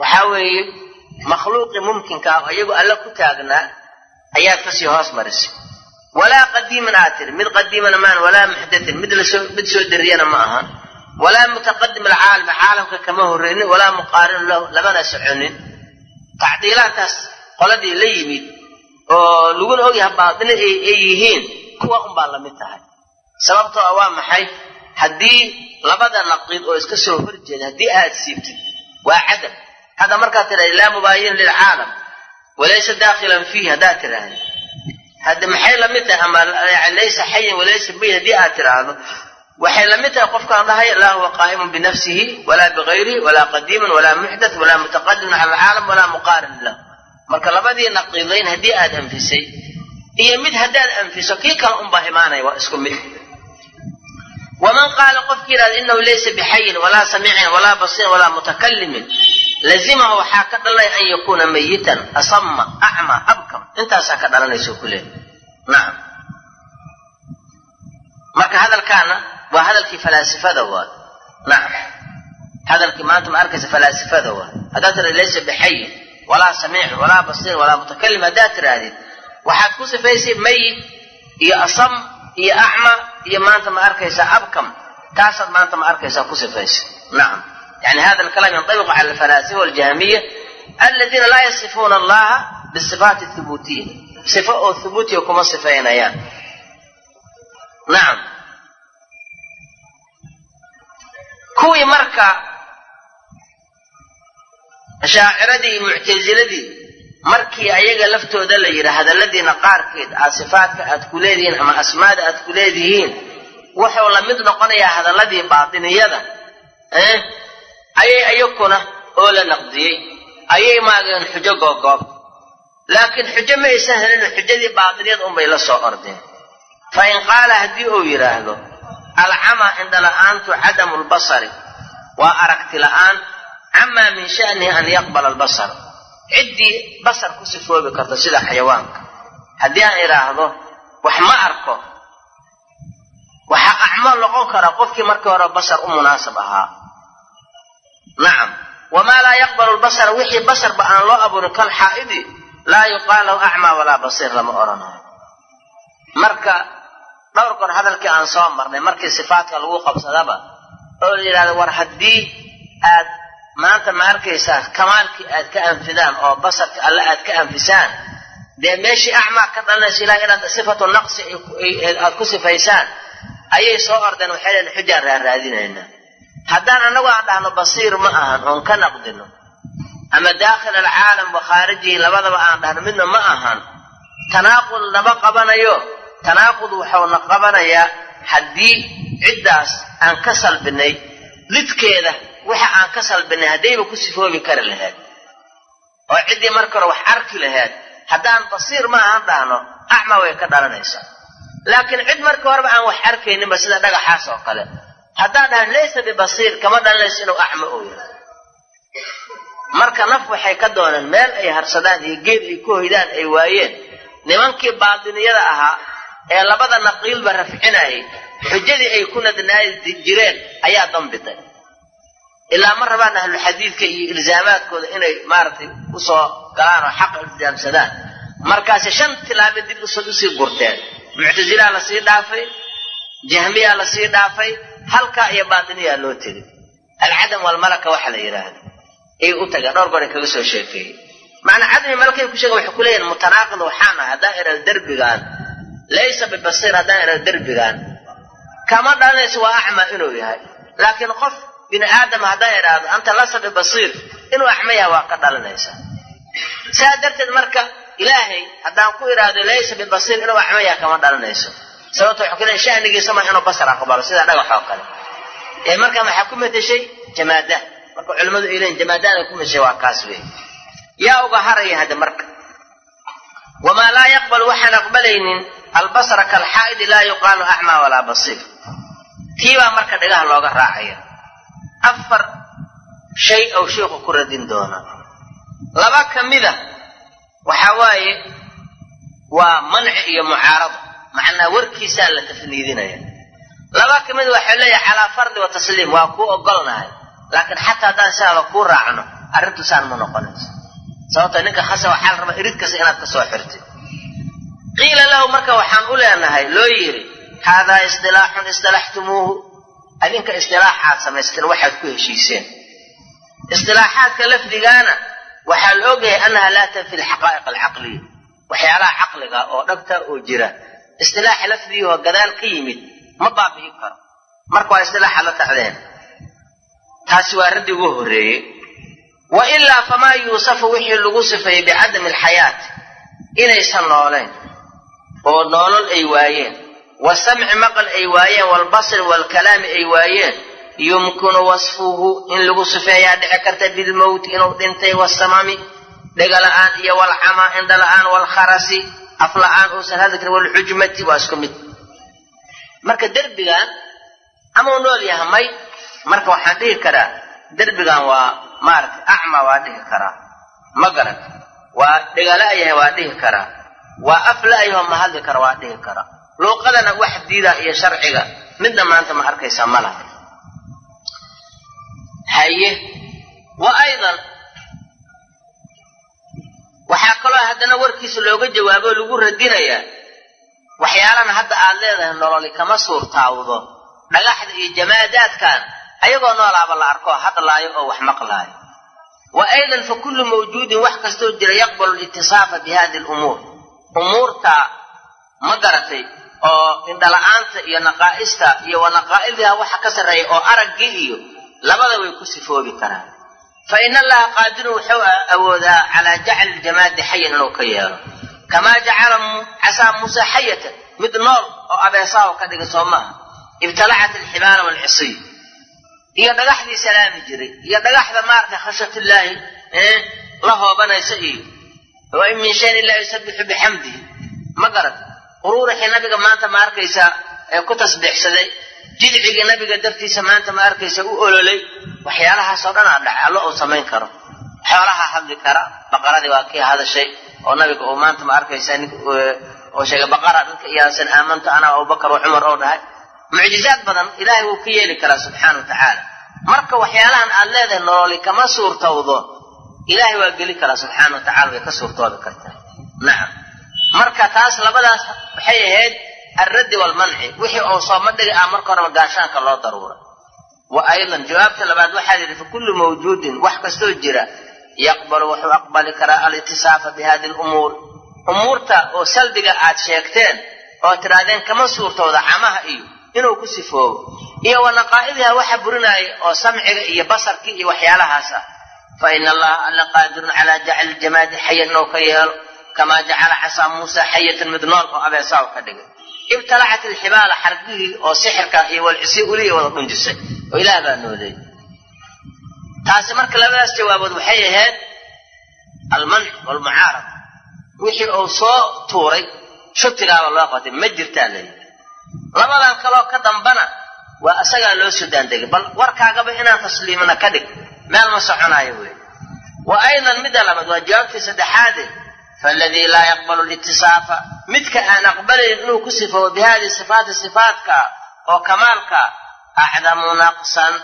waxaa weeye makhluuqii mumkinka ah oo iyagu alle ku taagnaa ayaad ka sii hoos marisay walaa qadiiman aad tiri. Mid qadiimana maan walaa muxdatin mid soo dariyana ma aha walaa mutaqadim alcaalami caalamka kama horreynin walaa muqaarinu lahu lamana soconin tacdiilaadkaas qoladii la yimid oo laguna ogyaha baatini ay yihiin kuwa unbaa la mid tahay sababtoo ah waa maxay haddii labada naqiid oo iska soo horjeeda haddii aad siibtid waa cadam hadda markaad tidhahda laa mubaayin lilcaalam walaysa daakhilan fiihi haddaad tidhaahda hadda maxay la mid tahay ama laysa xayan walaysa mayit haddii aad tidhaahdo waxay la mid tahay qofkaan dhahaya laa huwa qaa'imun binafsihi walaa bikayrihi walaa qadiiman walaa muxdath walaa mutaqadimun cala alcaalam walaa muqaarin lah marka labadii naqiidayn haddii aad anfisay iyo mid haddaad anfiso kii kale unbaa imaanaya waa isku mid. Waman qaala qofki yidhahda inahu laysa bixayin walaa samiicin walaa basiirin walaa mutakalimin lazimahu waxaa ka dhalanaya an yakuuna mayitan asama acma abkam. Intaasaa ka dhalanayso ku nacam marka hadalkaana waa hadalkii falaasifada waa. Nacam hadalkii maanta ma arkaysa falaasifada waa. Haddaad tira laysa bixayin walaa samiicin walaa basiirin walaa mutakalim haddaad tirahdid waxaad ku sifaysay mayit iyo asam iyo acma iyo maanta ma arkaysaa abkam taasaad maanta ma arkaysaa ku sifaysay nacam yani hada alkalaam yanطabiqu cala alfalaasifa waljahmiya aladiina laa yasifuuna allaha bisifaati thubuutiya sifo oo thubuutiya kuma sifaynayaan nacam kuwii marka ashaaciradii iyo muctasiladii markii ayaga laftooda la yidhi hadalladiina qaarkeed aad sifaadka aad ku leedihiin ama asmaada aad ku leedihiin wuxuu la mid noqonayaa hadalladii baatiniyada ayay ayakuna oo la naqdiyey. Ayay maageen xujo googoob laakiin xujo ma aysan helin xujadii baatiniyada unbay la soo ordeen. Fa in qaala haddii uu yidhaahdo alcama indhala-aantu cadamu lbasari waa aragti la'aan camaa min sha'nihi an yaqbala albasar. Ciddii basar ku sifoobi karto sida xayawaanka. Haddii aan idhaahdo wax ma arko. Waxaa acmo noqon kara qofkii markii hore basar u munaasab ahaa. Nacam. Wamaa laa yaqbalu lbasara wixii basarba aan loo abuurin kal xaa'idi laa yuqaal lahu acmaa walaa basiir lama odhanayo marka dhowr goor hadalkii aan soo marnay markii sifaadka lagu qabsadaba oo la yidhahdo war haddii aad maanta ma arkaysaa kamaalkii aad ka anfidaan oo basarka alle aad ka anfisaan dee meeshii acmaa ka dhalanaysa ilaah inaad sifatu naqsi aad ku sifaysaan ayay soo ordeen waxay leen xujaan raaraadinaynaa haddaan annagu aan dhahno basiir ma ahan oon ka naqdino. Ama daakhil alcaalam wa khaarijihi labadaba aan dhahno midna ma ahan. Tanaaqud nama qabanayo tanaaqud wuxuuna qabanayaa haddii ciddaas aan ka salbinay lidkeeda waxa aan ka salbinay haddayba ku sifoobi kari lahayd. Oo ciddii marka hore wax arki lahayd haddaan basiir ma ahan dhahno acma way ka dhalanaysaa. Laakiin cid marka horeba aan wax arkayninba sida dhagaxaas oo kale haddaan dhahan laysa bibasiir kama dhalanayso inuu acmo oo yahay marka naf waxay ka dooneen meel ay harsadaan iyo geed ay ku hoydaan ay waayeen nimankii baadiniyada ahaa ee labada naqiilba rafcinayay. Xujadii ay ku nadnaayi jireen ayaa dambiday ilaa ma rabaan ahluxadiidka iyo ilzaamaadkooda inay maaragtay u soo galaan oo xaqa ilzaamsadaan. Markaasi shan tilaabo dib u sii gurteen muctasilaa la sii dhaafay jahmiyaa la sii dhaafay halkaa iyo baatiniyaa loo tegay. Alcadam walmalaka waxa la yidhaahda ay u tageen dhowr goor kaga soo sheekeeyey. Macnaa cadami malakay ku sheegen waxay ku leeyihiin mutanaaqid waxaan ah haddaan idhahdo derbigaan laysa bibasiir haddaan idhahdo derbigaan kama dhalanayso waa acma inuu yahay laakiin qof bini aadama haddaan idhaahdo anta lasa bibasiir inuu acma yahay waa ka dhalanaysa saa darteed marka ilaahay haddaan ku idhaahdo laysa bibasiir inuu acma yahay kama dhalanayso sababto waxuu ku leeyahy shanigiisa ma inuu basar aqbalo sida dhagax oo kale ee marka maxaa ku meteshay jamaada marka culimmadu ay leeyiin jamaadaada ku meteshay waa kaas wey yaa uga haraya hadda marka wamaa laa yaqbal waxaan aqbalaynin albasara kalxaa'idi laa yuqaalu acmaa walaa basiir. Tii baa marka dhagaha looga raacaya. Afar shay ou sheikhu ku radin doonaa laba ka mida waxaa waaye waa manci iyo mucaarada macnaa warkiisaa la tafniidinaya. Laba ka mid waxay leeyahay calaa fardi wa tasliim waa kuu ogolnahay. Laakiin xataa haddaan sidaaba kuu raacno arrintu saan ma noqonayso. Sababto ninka khasa waxaa la rabaa irid kasta inaad ka soo xirtid qiila lahu marka waxaan u leenahay loo yidhi haadaa istilaaxun istalaxtumuuhu adinka istilaaxaad samaysteen waxaad ku heshiiseen. Istilaaxaadka lafdigaana waxaa la ogyahay annaha laa tanfi alxaqaa'iq alcaqliya. Waxyaalaha caqliga oo dhabta oo jira istilaaxa lafdigihoo gadaal ka yimid ma baabi'in karo. Marka waa istilaaxa la tacdeen. Taasi waa raddi ugu horreeyey. Wa ilaa famaa yuusafu wixii lagu sifeeyey bicadami alxayaati inaysan noolayn oo noolol ay waayeen. Wasamci maqal ay waayeen waalbasri waalkalaami ay waayeen. Yumkinu wasfuhu in lagu sifeeyaa dhici karta bilmowti inuu dhintay wasamami dhegala-aan iyo walcamaa indhala-aan waalkharasi afla-aan uusan hadli karin walxujmati waa isku mid. Marka derbigan amau nool yaha may marka waxaan dhihi karaa derbigan waa maaragtay acma waa dhihi karaa. Ma garan waa dhegala yahay waa dhihi karaa waa afla-yaho ma hadli kara waa dhihi karaa luuqadana wax diida iyo sharciga midna maanta ma arkaysa ma laha. Haye wa aydan. Waxaa kaloo haddana warkiisa looga jawaabo lagu radinayaa waxyaalana hadda aad leedahay nololi kama suurtaawdo. Dhagaxda iyo jamaadaadkan ayagoo noolaaba la arko hadlaayo oo wax maqlaayo. Wa aydan fa kullu mawjuudin wax kastoo jira yaqbalu litisaafa bi hadi lumuur umuurta ma garatay oo indhala-aanta iyo naqaa'ista iyo wa naqaa'ildiha waxa ka sarreeya oo araggii iyo labada way ku sifoobi karaan. Fa in allaha qaadirun wuxuu awoodaa calaa jacli ljamaadi xayan inuu ka yeelo. Kamaa jacala casaa muusa xayatan mid nool oo abeesaaho ka dhiga soo maaha ibtalacat alxibaala waalcisiy iyo dhagaxdii salaami jiray iyo dhagaxda maaragtay khashyatillaahi la hoobanaysa iyo wa in min shayin ilaa yusabixu bixamdihi ma garat quruurixii nabiga maanta ma arkaysaa ee ku tasbiixsaday. Jidcigii nabiga dartiisa maanta ma arkaysa u ololay. Waxyaalahaasoo dhan aa dhacay allo uu samayn karo. Xoolaha hadli kara baqaradii waa kii hadashay oo nabiga uu maanta ma arkaysa oo sheegay baqara dadka iyaasan aamanto ana abubakar wa cumar oo dhahay. Mucjizaad badan ilaahay wuu ka yeeli karaa subxaana wa tacaala. Marka waxyaalahan aad leedahay nololi kama suurtowdo ilaahay waa geli karaa subxaana wa tacala way ka suurtoobi kartaa. Nacam marka taas labadaas waxay ahayd alraddi waalmanci wixii uu sooma dhigi ah marka horeba gaashaanka loo daruura. Wa aydan jawaabta labaad waxaa yidhi fa kullu mawjuudin wax kastoo jira yaqbalu wuxuu aqbali karaa alitisaafa bi hadi lumuur umuurta oo salbiga aad sheegteen oo tidhaahdeen kama suurtooda camaha iyo inuu ku sifoobo. Iyo wa naqaa'idiha waxa burinaaya oo samciga iyo basarkii iyo waxyaalahaas ah fa ina allaha alla qaadirun calaa jacli ljamaadi xayan inuu ka yeelo kamaa jacala casaa muusa xayatan mid nool oo abeesaa ka dhigay ibtalacat alxibaala xargihii oo sixirka iyo walcisi uliya wada dhunjisay oo ilaah baa nooday taasi marka labadaas jawaabood waxay ahayd almanc waalmucaarada wixii uu soo tuuray shutigaaba loo qatay ma jirtaa layidhi labadan kaloo ka dambana waa asagaa loo soo daandegay bal warkaagaba inaan tasliimana ka dhig meel ma soconaayo wey wa aydan midda labaad waa jawaabtii saddexaade faaladii laa yaqbalu litisaafa midka aan aqbalayn inuu ku sifoobo bi hadihi sifaati sifaatka oo kamaalka acdamu naqsan.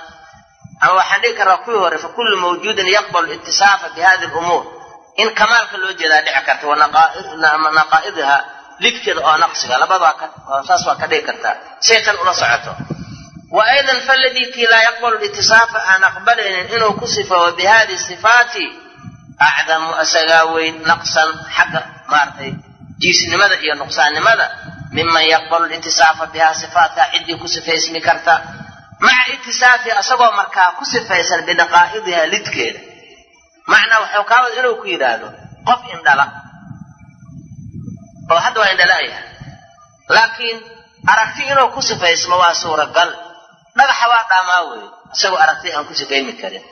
Ama waxaan dhigi karaa kuwii hore fa kullu mawjuudin yaqbalu litisaafa bi hadi lumuur in kamaalka loo jeedaa dhici karta wa naqaa'idiha lidkeeda oo naqsiga labadaa saas waa ka dhigi kartaa say tan ula socoto wa aydan faladii kii laa yaqbalu litisaafa aan aqbalaynin inuu ku sifoobo bi hadihi sifaati acdamu asagaa weyn naqsan xagga maaragtay jiisnimada iyo nuqsaannimada miman yaqbalu litisaafa bihaa sifaatkaa ciddii ku sifaysmi karta maca itisaafi asagoo markaa ku sifaysan binaqaa'idiha lidkeeda macnaa waxuu kaawad inuu ku yidhaahdo qof indhala oo hadda waa indhala-yahay laakiin aragti inuu ku sifaysmo waa suuragal dhagaxa waa dhaamaa weeye isagoo aragti aan ku sifaymi karin.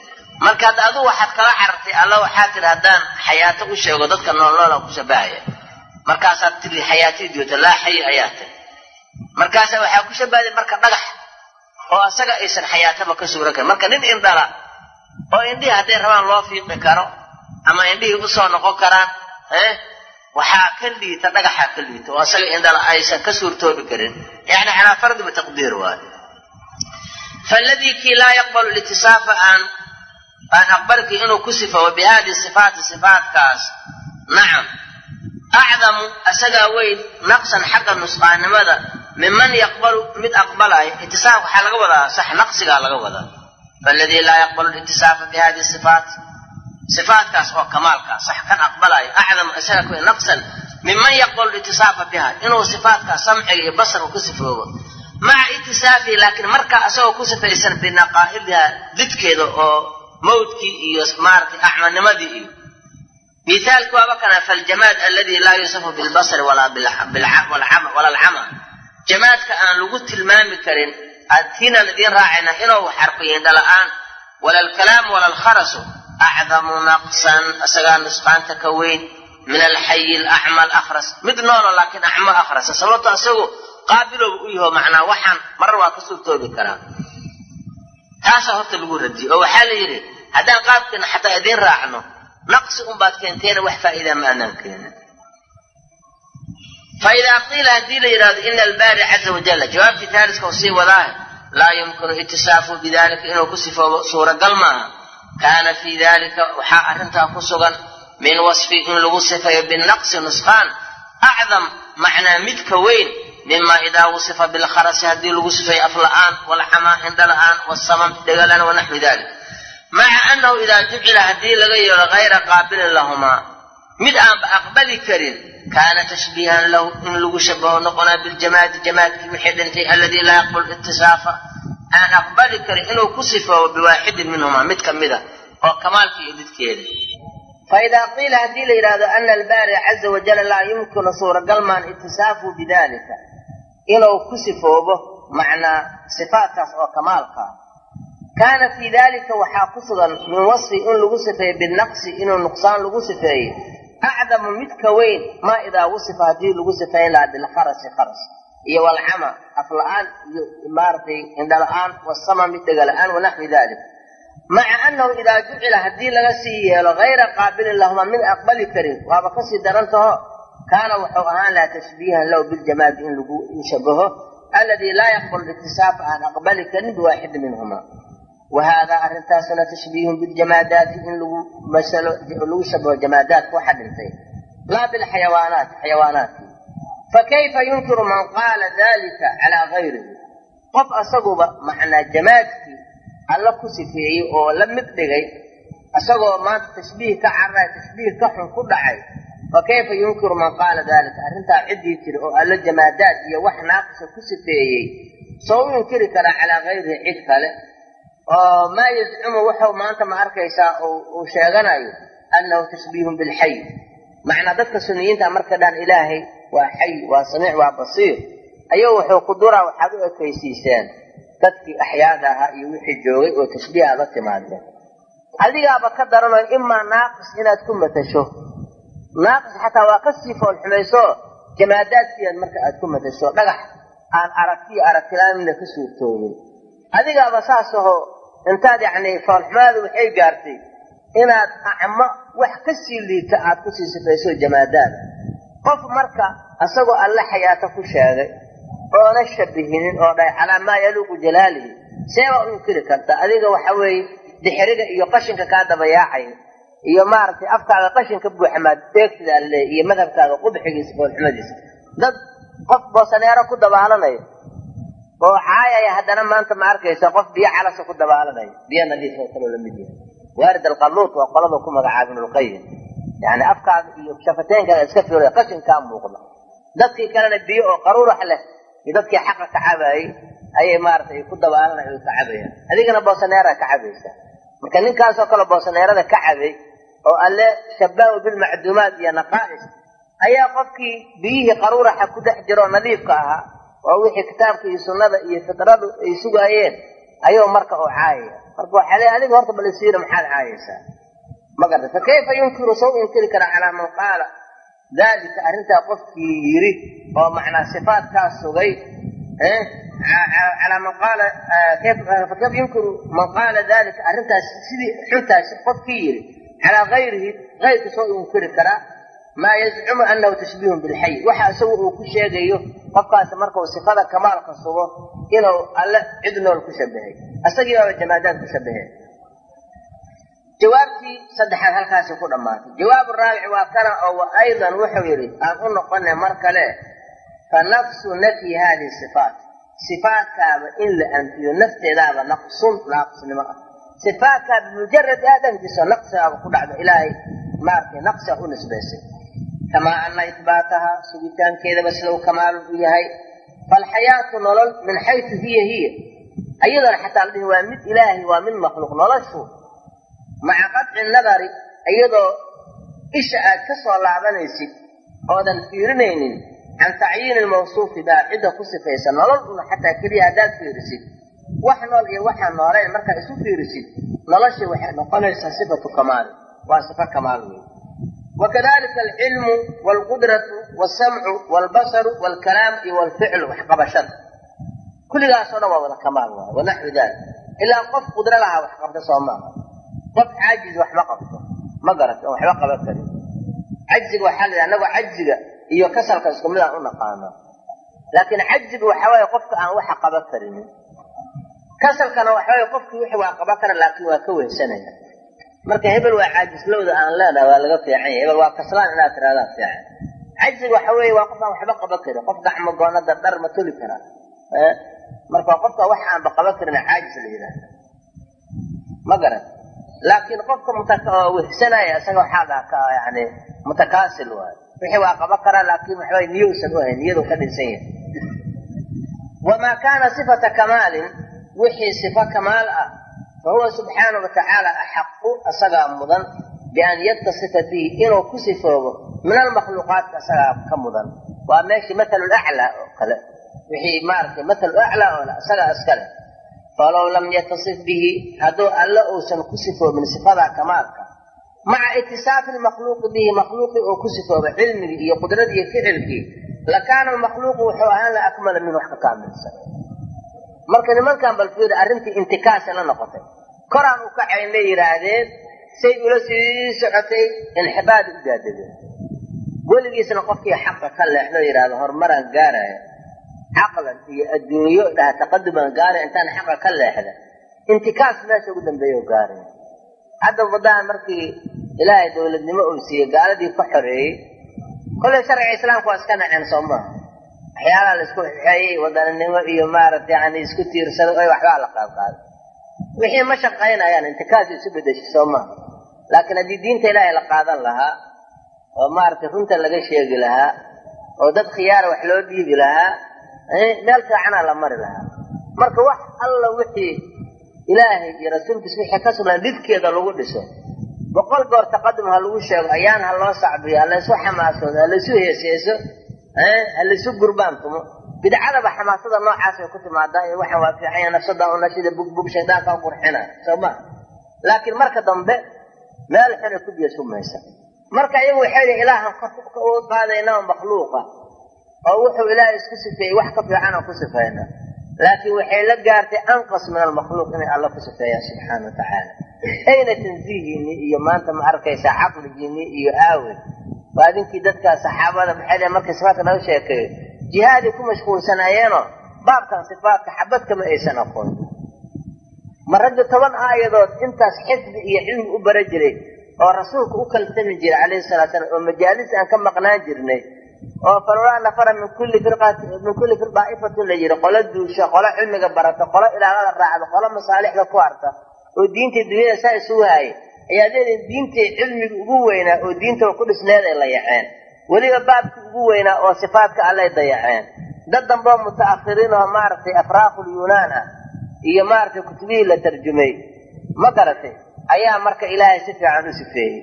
Marka hadda adugu waxaad kala carartay alla waxaa tidhi haddaan xayaato u sheego dadka noolnoola ku shabahaya markaasaad tiri xayaatii joogta laa xayi ayaa tiri markaasa waxaa ku shabahday marka dhagax oo asaga aysan xayaataba ka suura karin. Marka nin indhala oo indhihii hadday rabaan loo fiiqi karo ama indhihii u soo noqon karaan eh waxaa ka liita dhagaxaa ka liita oo asaga indhala aysan ka suurtoobi karin. Yani calaa fardi bitaqdiir waayo faladii kii laa yaqbalu litisaafa aan aan aqbalki inuu ku sifoobo bi hadihi sifaati sifaatkaas nacam acdamu asagaa weyn naqsan xagga nusqaannimada minman yaqbalu mid aqbalaya itisaafka waxaa laga wadaa sax naqsigaa laga wadaa faladii laa yaqbalu litisaafa bi hadihi sifaat sifaatkaas oo kamaalkaa sax kan aqbalaya acdamu asagaa weyn naqsan minman yaqbalu litisaafa biha inuu sifaatkaas samciga iyo basarka ku sifoobo maca itisaafihi laakiin markaa asagoo ku sifaysan binaqaa'idiha didkeeda oo mawdkii iyo maaratay acmanimadii iyo mithaalki waaba kana faljamaad aladi laa yusafu bilbasri wala alcama jamaadka aan lagu tilmaami karin adtiinaan idiin raacayna inuu xarfiyo indhala-aan wala alkalaamu wala alkharasu acdamu naqsan isagaa nusqaanta ka weyn min alxayi alacma alakhras mid noolo laakiin acmo akhrasa sababto isagu qaabilooba u yaho macnaa waxaan marar waa ka suurtoobi karaa. Taasaa horta lagu radiyey oo waxaa la yidhi haddaan qaabkeena xataa idiin raacno naqsi unbaad keenteena wax faa'iidaa ma aanaan keenin. Fa idaa qiila haddii la yidhahdo ina albaari caza wajalla jawaabtii taaliska uu sii wadaahe laa yumkinu itisaafu bidalika inuu ku sifoobo suuragal maaha. Kaana fii dalika waxaa arrintaa ku sugan min wasfi in lagu sifayo binaqsi nusqaan acdam macnaa midka weyn mima idaa wusifa bilkharasi haddii lagu sifayo afla-aan walcamaa indhala-aan wasamam dhegalan wanaxwi dalik maca annahu idaa jucila haddii laga yeelo hayra qaabilin lahumaa mid aanba aqbali karin kaana tashbiihan lahu in lagu shabaho noqonaa biljamaadi jamaadkii wixii dhintay alladii laa yaqbul itisaafa aan aqbali karin inuu ku sifoobo biwaaxidin minhumaa mid ka mida oo kamaalka iyo didkeeda faidaa qiila haddii la yidhaahdo ana albaari caza wajala laa yumkinu suuragal itisaafu bidalika inuu ku sifoobo macnaa sifaatkaas oo kamaalkaa kaana fii dalika waxaa ku sugan min wasfi in lagu sifeeyo binaqsi inuu nuqsaan lagu sifeeyo acdamu mid ka weyn maa idaa wusifa haddii lagu sifeyn lahaa bilkharasi kharas iyo walcama afla-aan iyo maaratay indhala-aan wasama mid dhegala-aan wanaxwi dalik maca annahu idaa jucila haddii laga sii yeelo hayra qaabilin lahuma mid aqbali karin waaba ka sii darantaho kaana wuxuu ahaan lahaa tashbiihan lahu biljamaadi in lagu shabaho alladii laa yaqbal itisaafa aan aqbali karin biwaaxidi minhuma wa haadaa arrintaasuna tashbiihun biljamaadaati in lagu masalo lagu shabaho jamaadaadka waxa dhintay laa bilxayawaanaati xayawaanaadkii fakayfa yunkiru man qaala dalika calaa gayrihi? Qof asaguba macnaa jamaadkii alla ku sifeeyey oo la mid dhigay isagoo maanta tashbiih ka carray tashbiih ka xun ku dhacay fa kayfa yunkiru man qaala dalika arrintaa ciddii tiri oo alla jamaadaad iyo wax naaqisa ku sifeeyey soo u inkiri karaa calaa gayrihi cid kale. Oo maa yazcumu wuxuu maanta ma arkaysaa uu sheeganayo annahu tashbiihun bilxay macnaa dadka suniyiinta marka dhaan ilaahay waa xay waa samiic waa basiir. Ayuu wuxuu ku duraa waxaad u ekaysiiseen dadkii axyaada ahaa iyo wixii joogay oo tashbiih aad la timaadeen. Adigaaba ka daranayo imaa naaqis inaad ku matasho naaqis xataa waa ka sii foolxumayso jamaadaadkiiad marka aad ku matasho dhagax aan aragtiyo aragtilaamina ka suurtoobin adigaaba saas aho intaad yacni foolxumaada waxay gaartay inaad acmo wax ka sii liita aad ku sii sifayso jamaadaada. Qof marka isagoo alle xayaato ku sheegay oona shabihinin oo dhahay calaa maa yaluuqu jalaalihi seebaa u inkiri karta. Adiga waxa weeye dixiriga iyo qashinka kaa dabayaacay iyo maaragtay afkaaga qashinka buuxa maad deegtidaa laleeya iyo madhabkaaga qubxigiisa foolxumadiisa dad qof boosaneero ku dabaalanayo oo caayaya haddana maanta ma arkaysa qof biyo calasa ku dabaalanaya biyo nadiif oo kaloo la mid yahay. Waarid alqaluut waa qolada ku magacaaba ibnulqayim yani afkaaga iyo shafateenkaaga iska fiiriya qashinkaa muuqda. Dadkii kalena biyo oo qaruurax leh iyo dadkii xaqa ka cabaayey ayay maaratay ku dabaalanay ka cabayaan. Adigana boosaneera ka cabaysa marka ninkaasoo kale boosaneerada ka cabay oo alle shabahu bilmacduumaat iyo naqaa'is ayaa qofkii biyihii qaruuraxa ku dhex jiro nadiifka ahaa oo wixii kitaabka iyo sunnada iyo fitradu ay sugaayeen ayuu marka u caayaya marka waxaa le adiga horta bal isiira maxaad caayaysaa ma garta. Fa yunkiru soo inkiri kara calaa man qaala? Dalika arrintaa qofkii yiri oo macnaa sifaatkaa sugay calaa man qaala fakayfa yunkiru man qaala dalika arrintaas sidii xuntaas qofkii yiri calaa gayrihi gayrka soo inkiri karaa maa yazcumu anahu tashbiihun bilxay waxa isagu uu ku sheegayo qofkaasi markau sifada kamaalka sugo inuu alle cid nool ku shabahay isagii baaba jamaadaad ku shabahe jawaabtii saddexaad halkaasi ku dhammaatay jawaabu raabici waa kana oo aydan wuxuu yidhi aan u noqonay mar kale fa nafsu nafyi hadihi sifaat sifaatkaaba in la anfiyo nafteedaaba naqsun naaqisnimo ah sifaatkaa bimujarad aad anfiso naqsigaaba ku dhacda ilaahay maaragtay naqsiga u nisbaysay kamaa ana ihbaataha sugitaankeedaba sida uu kamaalu u yahay falxayaatu nolol min xaytu hiya hiya ayadana xataa la dhihi waa mid ilaahay waa mid makhluuq noloshu maca qadci nadari iyadoo isha aad ka soo laabanaysid oodan fiirinaynin can tacyiini lmawsuufi baa cidda ku sifaysa nolol una xataa keliya haddaad fiirisid wax nool iyo waxaan noolayn markaa isu fiirisid noloshii waxay noqonaysaa sifatu kamaali waa sifo kamaal wey wakadalika alcilmu waalqudratu walsamcu waalbasaru waalkalaam iyo waalficlu waxqabashada kulligaasoo dhan waa wada kamaal waay wanaxwi dalik ilaa qof qudro lahaa wax qabta soo maaha qof caajiz wax ma qabto ma garata waxba qaban karin. Cajiga waxaa la yidhaha anagoo cajiga iyo kasalka isku mid aan u naqaano. Laakiin cajiga waxa waaye qofka aan waxa qaban karinin kasalkana waxa waaye qofkii wixii waa qaban kara laakiin waa ka wehsanaya marka hebel waa caajislowda aan leenahay waa laga fiican yahay. Hebel waa kaslaan inaad tiraahdaa fiican. Cajiga waxa weeye waa qof aan waxba qaban karin. Qof gacmo goonada dhar ma toli karaa marka qofka wax aanba qaban karin caajis la yidhaahda ma garan. Laakiin qofka mutawehsanaya isaga waxaa dhaha ka yani mutakaasil waayo. Wixii waa qaban karaa laakiin waxbay niyousan u hayn niyadu ka dhinsan yahay. Wamaa kaana sifata kamaalin wixii sifo kamaal ah fa huwa subxaana wa tacaala axaqu asagaa mudan bian yatasifa bihi inuu ku sifoobo min almakhluuqaati asagaa ka mudan. Waa meeshii mathalu laclaa oo kale. Wixii maaragtay mathalu aclaa oo isagaa iskale falow lam yatasif bihi hadduu alle uusan ku sifoobin sifadaa kamaalka. Maca itisaafi lmakhluuqi bihi makhluuqii oo ku sifooba cilmigii iyo qudradii ficilkii lakaana almakhluuqu wuxuu ahaan la akmala min wax ka kaamilsan marka nimankan balfiiri arrintii intikaasa la noqotay. Koraan u kacayn la yidhaahdeen say ula sii socotay inxibaad u gaadadeen weligiisna qofkii xaqa ka leexdo yidhahdo horumaraan gaaraya. Caqlan iyo adduunyo dhaha taqadumaan gaaraya intaan xaqa ka leexda. Intikaas meesha ugu dambeeya oo gaaraya. Hadda wadahan markii ilaahay dowladnimo uu siiyey gaaladii ka xoreeyey kollay sharciga islaamka waa iska naceen soo maaha waxyaalaha la isku xeeyey wadaninimo iyo maaragtay yani isku tiirsado oy waxbaa la qaadqaaday wixii ma shaqaynayaan intikaas isu bedeshay soo maaha laakiin haddii diinta ilaahay la qaadan lahaa oo maaragtay runta laga sheegi lahaa oo dad khiyaara wax loo dhiibi lahaa meel fiicanaa la mari lahaa. Marka wax alla wixii ilaahay iyo rasuulkiis wixii ka sugnaa lidkeeda lagu dhiso. Boqol goor taqadum ha lagu sheego ayaan ha loo sacbiyo ha laysu xamaasoodo ha laysu heeseeso ha laysu gurbaan tumo. Bidcadaba xamaasada noocaasay ku timaadaa iyo waxaan waa fiicanya nafsada u nashida bugbug shaydaanka u qurxina soo ma? Laakiin marka dambe meel xunay ku biyo sumaysa marka iyagu waxay yihi ilaahan u qaadaynaa makhluuqa oo wuxuu ilaahay isku sifeeyey wax ka fiican oo ku sifeyna laakiin waxay la gaartay anqas min almakhluuq inay alla ku sifeeyaan subxaana wa tacaala. Ayna tansiihiinii iyo maanta ma arkaysaa caqligiinii iyo aawe waa idinkii dadka saxaabada maxay markay sifaatka naga sheekeeyo jihaaday ku mashquulsanaayeenoo baabkan sifaatka xabadkama aysan aqoon. Ma ragga toban aayadood intaas xifdi iyo cilmi u bara jiray oo rasuulka u kaltami jiray calayhi salatu salam oo majaalis aan ka maqnaan jirnay oo falolaa nafara min kulli min kulli fir daa'ifatin la yidhi qolo duusha qolo cilmiga barata qolo ilaalada raacda qolo masaalixda ku harta oo diintai dunyada saa isugu haayay ayaa leedahin diintai cilmiga ugu weynaa oo diinta ku dhisneeday la yaceen. Weliba baabkii ugu weynaa oo sifaadka allay dayaceen. Dad dambeo muta'akhiriin oo maaragtay afraaqul yuunaan ah iyo maaragtay kutubihii la tarjumay ma garatay ayaa marka ilaahay si fiican u sifeeyey.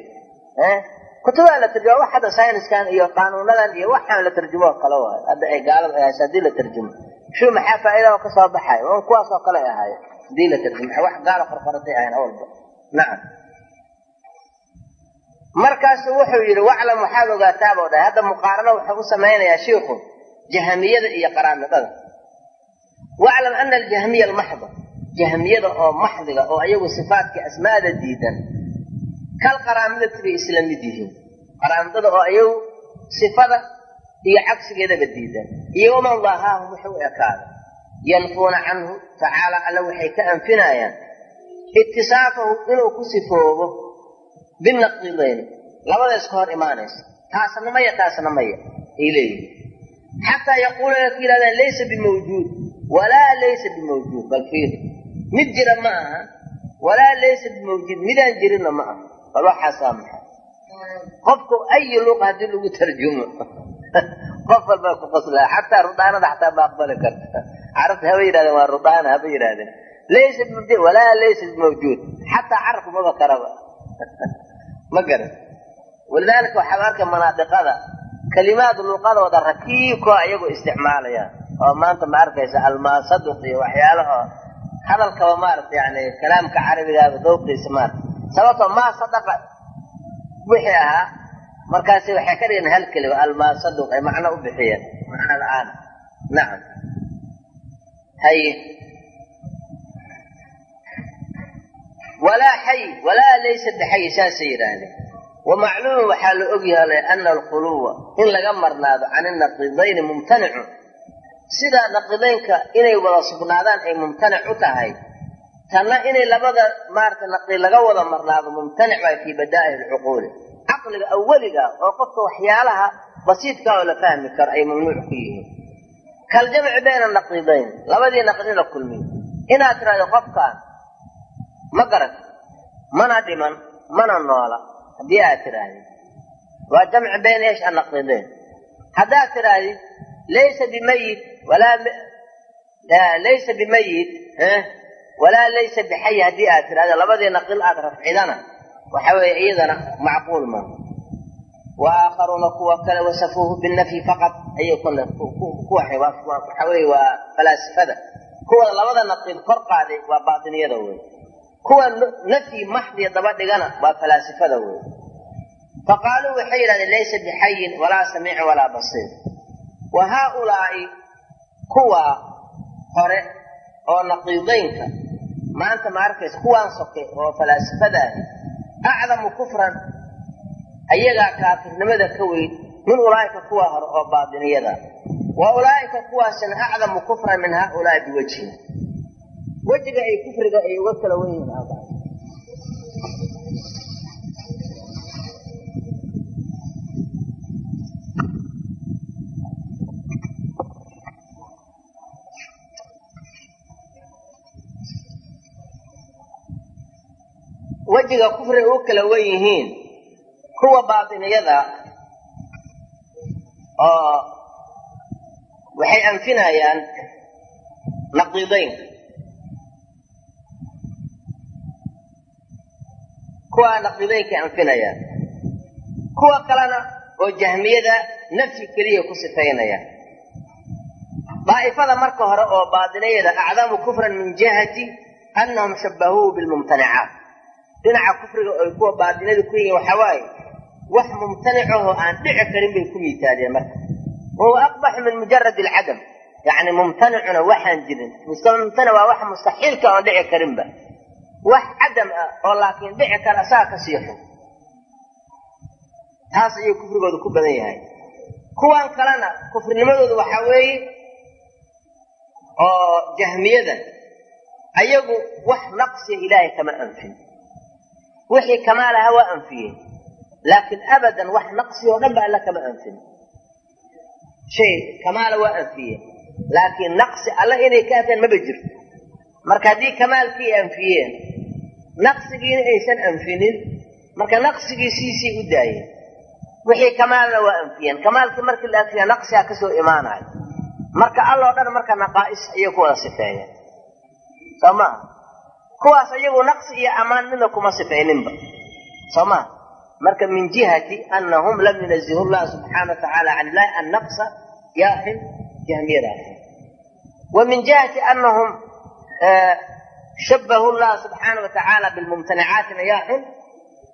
Kutubaha la tarjuma wax hadda sayniskan iyo qaanuunadan iyo waxaan la tarjumo kale waayo hadda ay gaalada ay haysa haddii la tarjumo. Shuu maxaa faa'iida ka soo baxay? On kuwaas oo kale ahaay haddii la tarjumo wax gaalo qorqoratay ahayn awalba. Nacam markaasu wuxuu yidhi waclam waxaad ogaataa buu dhahay. Hadda muqaarano wuxuu u samaynayaa shiiku jahmiyada iyo qaraamidada waclam ana aljahmiya almaxda. Jahmiyada oo maxdiga oo ayagu sifaatkii asmaada diidan kal qaraamidati bay isla mid yihiin. Qaraamidada oo ayagu sifada iyo cagsigeedaba diidan. Iyo waman daahaahum wuxuu ekaada yanfuuna canhu tacaala alla waxay ka anfinayaan. Itisaafahu inuu ku sifoobo binaqidayni labada iska hor imaanaysa. Taasna maya taasna maya. Ay leeyihiin xataa yaquuluna ku yidhahdaan laysa bimawjuud. Walaa laysa bimawjuud. Bal fiir mid jira ma aha. Walaa laysa bimawjuud. Midaan jirinna ma aha. Bal waxaasaa maxay qofku ayi luqa haddii lagu tarjumo. [laughs] Qof walbaa ku qoslaa. Xataa rudaanada xataa ma aqbali karta. Carabta haba yidhahdeen waa rudaana haba yidhahdeen laysa walaa laysa bimawjuud. Xataa carabku maba karaba [laughs] ma garan walidaalika waxaad arkay manaadiqada kalimaad luuqadooda rakiibkoo ayagu isticmaalayaan oo maanta ma arkaysa almaasaduq iyo waxyaala oo hadalkaba maarata yani kalaamka carabigaaba dawqiisa maarata sababtoo maa sadaqa wixii ahaa markaasi waxay ka dhigeen hal kelima almaasaduq ay macno u bixiyeen. Macna la'aan. Nacam haye walaa xay walaa laysa bixay saasay yidhaahdeen wamacluumun waxaa la ogyahay ana alkhuluwa in laga marnaado can inaqidayni mumtanicun sida naqidaynka inay wada sugnaadaan ay mumtanic u tahay tanna inay labada maarata naqid laga wada marnaado mumtanic waay fii badaa'ihi lcuquuli caqliga aweliga oo qofka waxyaalaha basiidka oo la fahmi karo ay mamnuuc ku yihiin. Kaljamci bayna naqidayn labadii naqid in inaad tidhahdo qofkaan ma garat mana dhiman? Mana noola haddii aad tidhaahdid waa jamci bayna eesh annaqidayn haddaad tidhaahdid laysa bimayit walaa laysa bimayit walaa laysa bixayi haddii aad tidhahda labadii naqil aad rafcidana. Waxa weeye iyadana macquul ma. Wa aakharuuna kuwa kale wasafuuhu binafyi faqad ayay weye waa falaasifada. Kuwa labada naqil kor qaaday waa baatiniyada wey kuwa nafyi maxdiya daba dhigana waa falaasifada wey faqaaluu waxay yidhahdeen laysa bixayin walaa samiicin walaa basiir. Wa haaulaa'i kuwa hore oo naqiidaynka maanta ma arkaysa kuwaan soke oo falaasifadaahi acdamu kufran ayagaa kaafirnimada ka weyn min ulaa'ika kuwa hore oo baatiniyada wa ulaa'ika kuwaasina acdamu kufran min haaulaa'i biwajhin wejiga ay kufriga ay uga kala yihiin wejiga kufriga u kala yihiin kuwa baatiniyada oo waxay anfinayaan naqiidaynka kuwa naqiidaynka anfinayaan. Kuwa kalena oo jahmiyada nafyi keliya ku sifaynayaan daa'ifada marka hore oo baatiniyada acdamu kufran min jihati annahum shabbahuuhu bilmumtanicaat. Dhinaca kufriga oy kuwa baatinada ku yihiin waxaa waaye wax mumtanicahoo aan dhici karin bay ku miitaaliyeen marka. Wahuwa aqbaxu min mujarad alcadam yacni mumtanicuna waxaan jirin mumtanic waa wax mustaxiilka oon dhici karinba wax cadam ah oo laakiin dhici kara asaga ka sii xun. Taas ayuu kufrigooda ku badan yahay. Kuwan kalena kufrinimadooda waxaa weeye oo jahmiyadan ayagu wax naqsiya ilaahay kama anfin. Wixii kamaalaha waa anfiyeen. Laakiin abadan wax naqsi oo dhan ba alla kama anfin. Shay kamaala waa anfiyeen. Laakiin naqsi alla inay ka anfiyeen maba jirto. Marka haddii kamaalkii anfiyeen naqsigiina aysan anfinin marka naqsigii siisii u daayeen wixii kamaalna waa anfiyeen. Kamaalkii markii la anfiya naqsigaa ka soo imaanayo. Marka alloo dhan marka naqaa'is ayay ku wada sifeeyeen soo maha kuwaas iyagu naqsi iyo ammaan midna kuma sifayninba soo maha marka min jihati anahum lam yunazihu llah subxaana wa tacaala can illahi annaqsa yaaxin jahmiyada wa min jihati anahum shabahu llah subxaana wa tacaala bilmumtanicaatina yaaxin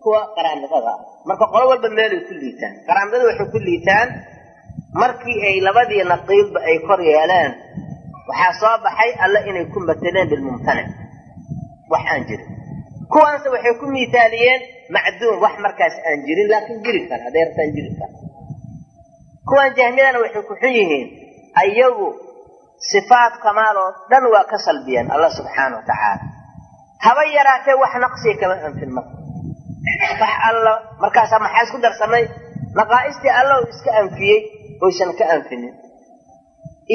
kuwa qaraamidada marka qolo walba meelay ku liitaan qaraamidada waxay ku liitaan markii ay labadii naqiilba ay kor yeeleen waxaa soo baxay alle inay ku mateleen bilmumtanic wax aan jirin kuwaanse waxay ku miithaaliyeen macduum wax markaas aan jirin laakiin jiri kara hadday rabtaan jiri kara kuwan jahmiyadana waxay ku xun yihiin ayagu sifaat kamaal oo dhan waa ka salbiyeen allah subxaana wa tacaala. Haba yaraatee wax naqsiya kama anfin marka wax alla markaasaa maxaa isku darsamay naqaa'istii alla uu iska anfiyey oysan ka anfinin.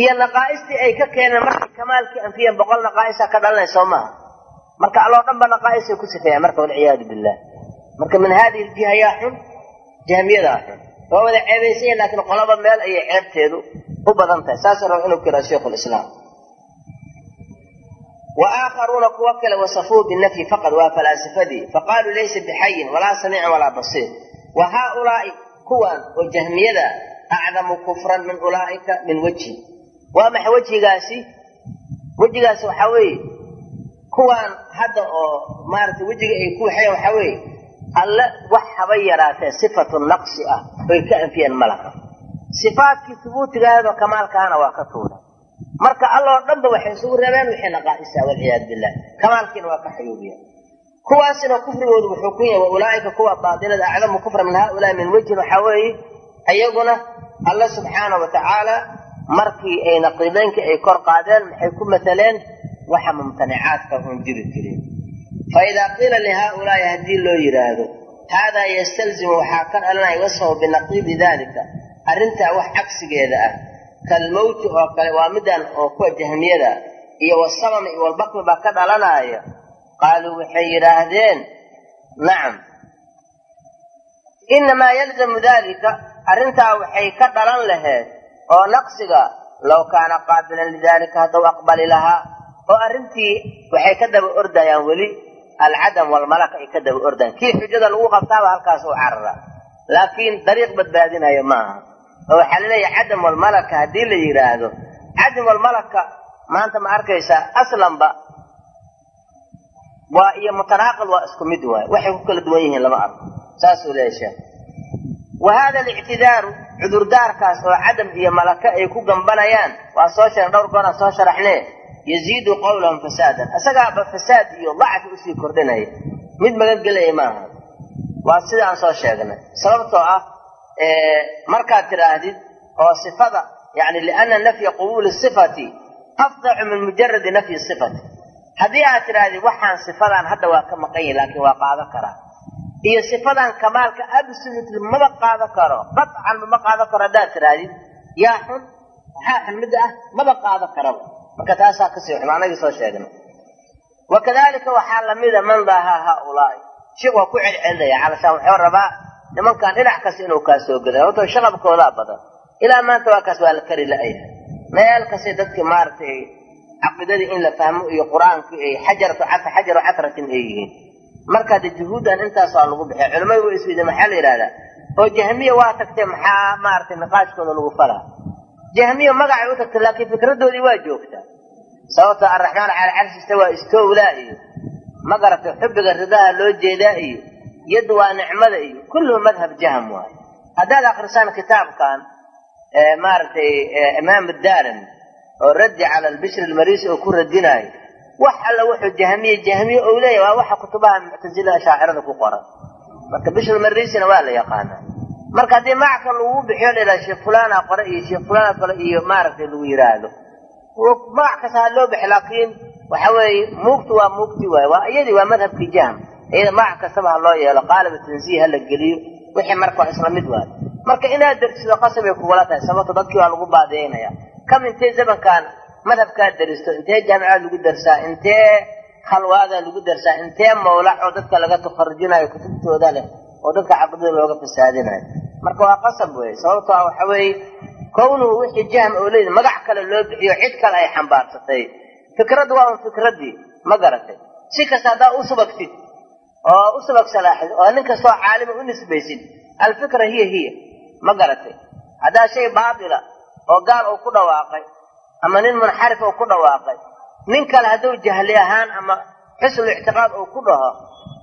Iyo naqaa'istii ay ka keeneen markay kamaalkii anfiyeen boqol naqaa'isa ka dhalanay soo maaha marka alloo dhan ba naqaa'isay ku sifeeyaan marka walciyaadu billah. Marka min haadihi ljiha yaa xun jahmiyadaa xun waa wada ceebaysan yahin laakiin qolaba meel ayay ceebteedu u badan tahay. Saasa raba inuu kiraa sheikhu lislaam wa aakharuuna kuwa kale wasafuu binafyi faqad waa falaasifadii. Faqaaluu laysa bixayin walaa samiicin walaa basiir. Wa haaulaa'i kuwan oo jahmiyada acdamu kufran min ulaa'ika min wejhi waa maxay wejigaasi wejigaasi waxaa weeye kuwaan hadda oo maaragtay wejiga ay ku waxayan waxaa weeye alle wax haba yaraatee sifatu naqsi ah oy ka anfiyeen ma laha sifaatkii hubuutigaadoo kamaalkaana waa ka tuuray. Marka alloo dhanba waxay isugu reebeen wixii naqaa'isa walciyaadu billah kamaalkiina waa ka xayuubiya. Kuwaasina kufrigoodu wuxuu ku yahay wa ulaa'ika kuwa baatilada acdamu kufra min haaulaa'i min wejhin waxaa weeye iyaguna alle subxaana wa tacaala markii ay naqiidaynkii ay kor qaadeen maxay ku mataleen waxa mumtanicaadka uun jiri jirin fa idaa qiila lihaaulaa'i haddii loo yidhaahdo haadaa yastalzimu waxaa ka dhalanaya wasfahu binaqiidi dalika arrintaa wax cagsigeeda ah kalmowti oo kale waa midaan oo kuwa jahmiyada iyo wasamami walbakmi baa ka dhalanaya qaaluu waxay yidhaahdeen nacam inamaa yalzamu dalika arrintaa waxay ka dhalan laheed oo naqsiga low kaana qaabilan lidalika hadduu aqbali lahaa oo arrintii waxay ka daba ordayaan weli alcadam walmalaka ay ka daba ordayaan kii xujada lagu qabtaaba halkaas u carara laakiin dariiq badbaadinayo maaha oo waxaa la leeyahay cadam walmalaka haddii la yidhaahdo cadam walmalaka maanta ma arkaysaa aslanba waa iyo mutanaaqil waa isku mid waay waxay ku kala duwan yihiin lama arko saasuu leeyahay sheekh wa hada alictidaaru cudurdaarkaas oo cadam iyo malaka ay ku gambanayaan waa soo sheegn dhowr gooraan soo sharaxnee yaziidu qawlahum fasaadan. Isagaaba fasaad iyo dacfi u sii kordhinaya. Mid magangelaya maaha. Waa sida soo sheegnay. Sababtoo ah markaad tidhaahdid oo sifada yani liana nafya qubuuli sifati afdacu min mujaradi nafyi sifati. Haddii aad tidhaahdid waxaan sifadan hadda waa ka maqan yahi laakiin waa qaado karaa. Iyo sifadan kamaalka absolutely maba qaado karo. Qaطcan mama qaado karo haddaad tidhaahdid. Yaa xun maxaa xun midda ah maba qaado karaba marka taasaa ka sii xun anagii soo sheegnay. Wakadalika waxaa lamida man daahaa haaulaai. Sheikh waa ku celcelinaya calashaan wuxuu rabaa nimankan dhinac kasta inuu kaa soo gelay horta shaqabkoodaa badan. Ilaa maanta waa kaas waa la kari la-yahay meel kastay dadkii maaragtay caqiidadii in la fahmo iyo qur'aankii ay xajaratu xajaru catratin ay yihiin. Marka de juhuuddan intaas waa lagu bixiya culamadu way isweydiin maxaa la yidhahdaa oo jahmiya waa tagtee maxaa maaragtay niqaashkooda lagu falaa jahmiya magacay u tagtay laakiin fikradoodii waa joogtaa sababto arraxmaan cala carshi istawaa istowlaa iyo ma garatay xubbiga ridaha loo jeedaa iyo yaddu waa nicmada iyo kulluhu madhab jahm waayo haddaad akrisaan kitaabkan maaragtay imaam daarami oo raddi cala albishri almarisi oo ku radinaayo wax alla wuxuu jahmiye jahmiye ou leeyahy waa waxa kutubaha muctazilada shaacirada ku qoran. Marka bishr marisina waa la yaqaanaa marka haddii macka lagu bixiyo la sheekh fulana qore iyo sheekh fulana kale iyo maaragtay lagu yidhaahdo magac kasta ha loo bixi laakiin waxa weeye muugtu waa muugti waay. Waa iyadii waa madhabkii jahm iyada magac kastaba ha loo yeelo qaaliba tansiih ha la geliyo wixii marka waa isla mid waay. Marka inaad dersido qasabay kugula tahay sababto dadkii waa lagu baadiyeynaya kam intee zamankan madhabkaa deristo intee jaamicaad lagu darsaa intee khalwaada lagu darsaa intee mawlac oo dadka laga takharujinayo kutubtooda leh oo dadka caqidada looga fasaadinayo. Marka waa qasab wey sababto a waxa weeye kownuhu wixii jahm oo leeyihi magac kale loo bixiyo cid kale ay xambaarsatay. Fikraddu waa un fikraddii ma garatay. Si kasta haddaa u subagtid oo u subag salaaxid oo nin kastoo caalima u nisbaysid alfikra hiya hiya ma garatay. Haddaa shay baatila oo gaal uu ku dhawaaqay ama nin munxarif uu ku dhawaaqay nin kale hadduu jahli ahaan ama xusnul ictiqaad uu ku dhaho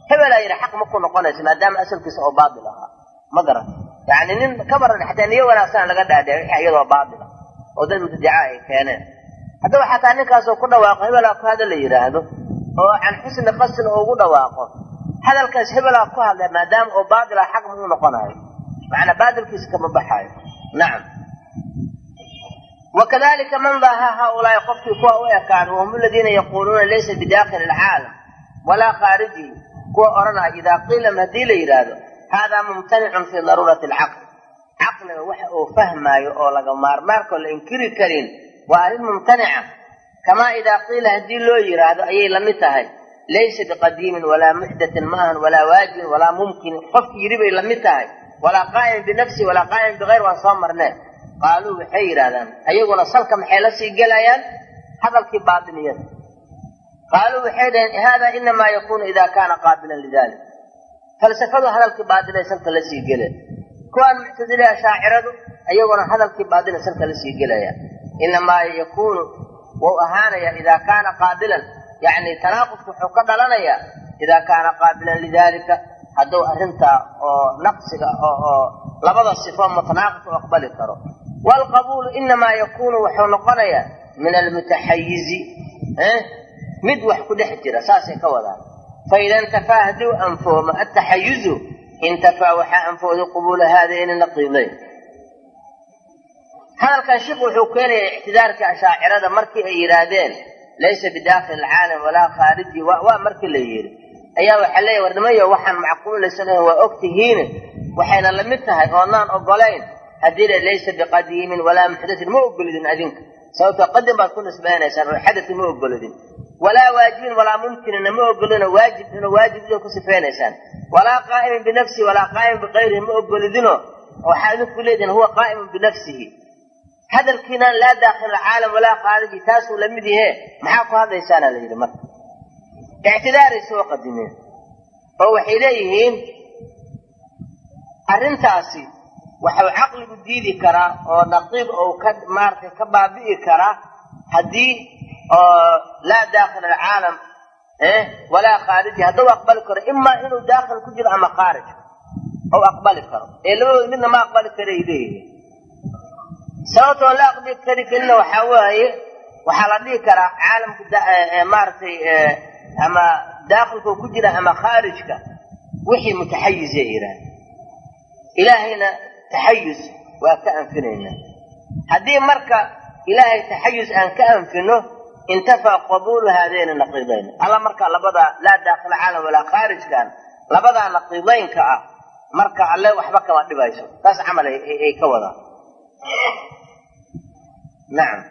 hebelaa yidhi xaq ma ku maadaama asalkiisa oo baatil ahaa. Ma garatay yani nin kabaran xataa niyo wanaagsan laga dhaadhicay wixii iyadoo baatila oo dad mubtadica ay keeneen. Haddaba xataa ninkaasoo ku dhawaaqo hebelaa ku hadal la yidhaahdo oo can xusni qasdin ugu dhawaaqo hadalkaas hebelaa ku hadla maadaama oo baatila xaq ma u noqonayo macnaa baatilkiisa kama baxaayo. Nacam. Wakadalika man daaha haaulaai qofkii kuwa u ekaada wahum aladiina yaquuluuna laysa bidaakili alcaalam walaa khaarijihi kuwa odhanaya idaa qiilam haddii la yidhaahdo haadaa mumtanicun fii daruurati alcaql caqliga waxa uu fahmaayo oo laga maarmaarkoo la inkiri karin waa arrin mumtanica kamaa idaa qiila haddii loo yidhaahdo ayay la mid tahay. Laysa biqadiimin walaa muxdatin maahan walaa waajibin walaa mumkinin qofkii yidhi bay la mid tahay. Walaa qaa'imin binafsihi walaa qaa'imin bikayr waan soo marnee qaaluu waxay yidhahdaan ayaguna salka maxay la sii gelayaan? Hadalkii baatiniyada qaaluu waxay dhaheen hada inamaa yakunu ida kaana qaabilan lidalik falsafadu hadalkii baatilay salka la sii geleen kuwaan muctaziliha shaaciradu ayaguna hadalkii baatilay salka la sii gelayaan inamaa yakunu wau ahaanaya idaa kaana qaabilan yani tanaaqudku wuxuu ka dhalanayaa idaa kaana qaabilan lidalika hadduu arrintaa oo naqsiga oo labada sifo mutanaaqidku aqbali karo waalqabuulu inamaa yakunu wuxuu noqonayaa min almutaxayizi mid wax ku dhex jira saasay ka wadaan. Faida intafaa hadduu anfoomo ataxayuzu intafaa waxaa anfooday qubuula haadayni naqiidayn hadalkan sheikh wuxuu keenaya ictidaarkii ashaacirada markii ay yidhaahdeen laysa bidaakili alcaalam walaa khaariji waa markii la yidhi. Ayaa waxaa leeya warnimayo waxaan macquulaysan waa og tihiine waxayna la mid tahay oonaan ogolayn haddii la laysa biqadiimin walaa muxdatin ma ogolidin adinka sababtoo qadim baad ku nisbaynaysaan oo xadati ma ogolidin walaa waajibin walaa mumkinina ma ogolino waajib waajib idin ku sifaynaysaan. Walaa qaa'imin binafsihi walaa qaa'imin bikayrihi ma ogolidino waxaa idinku leedihin huwa qaa'imun binafsihi. Hadalkiinaan laa daakil alcaalam walaa khaariji taasuu la mid yahe maxaa ku hadlaysaana la yidhi marka? Ictidaaray soo qadimeen oo waxay leeyihiin arrintaasi waxau caqligu diidi karaa oo naqiib ou ka maaratay ka baabi'i karaa haddii oo laa daakil alcaalam walaa khaariji hadduu aqbali karo imaa inuu daakil ku jiro ama khaarij ou aqbali karo. Ee labadooda midna ma aqbali karay leeyihiin sababtoo la aqbali kari karina waxaa waaye waxaa la dhihi karaa caalamka maaragtay ama daakilka ku jira ama khaarijka wixii mutaxayiza yidhaah ilaahayna taxayus waa ka anfinaynaa haddii marka ilaahay taxayus aan ka anfino intafaa qabuulu haadayni naqiidayn. Alla markaa labadaa laa daakila caalam walaa khaarijkan labadaa naqiidaynka ah marka alle waxba kama dhibayso. Taas camal ay ka wadaan nacam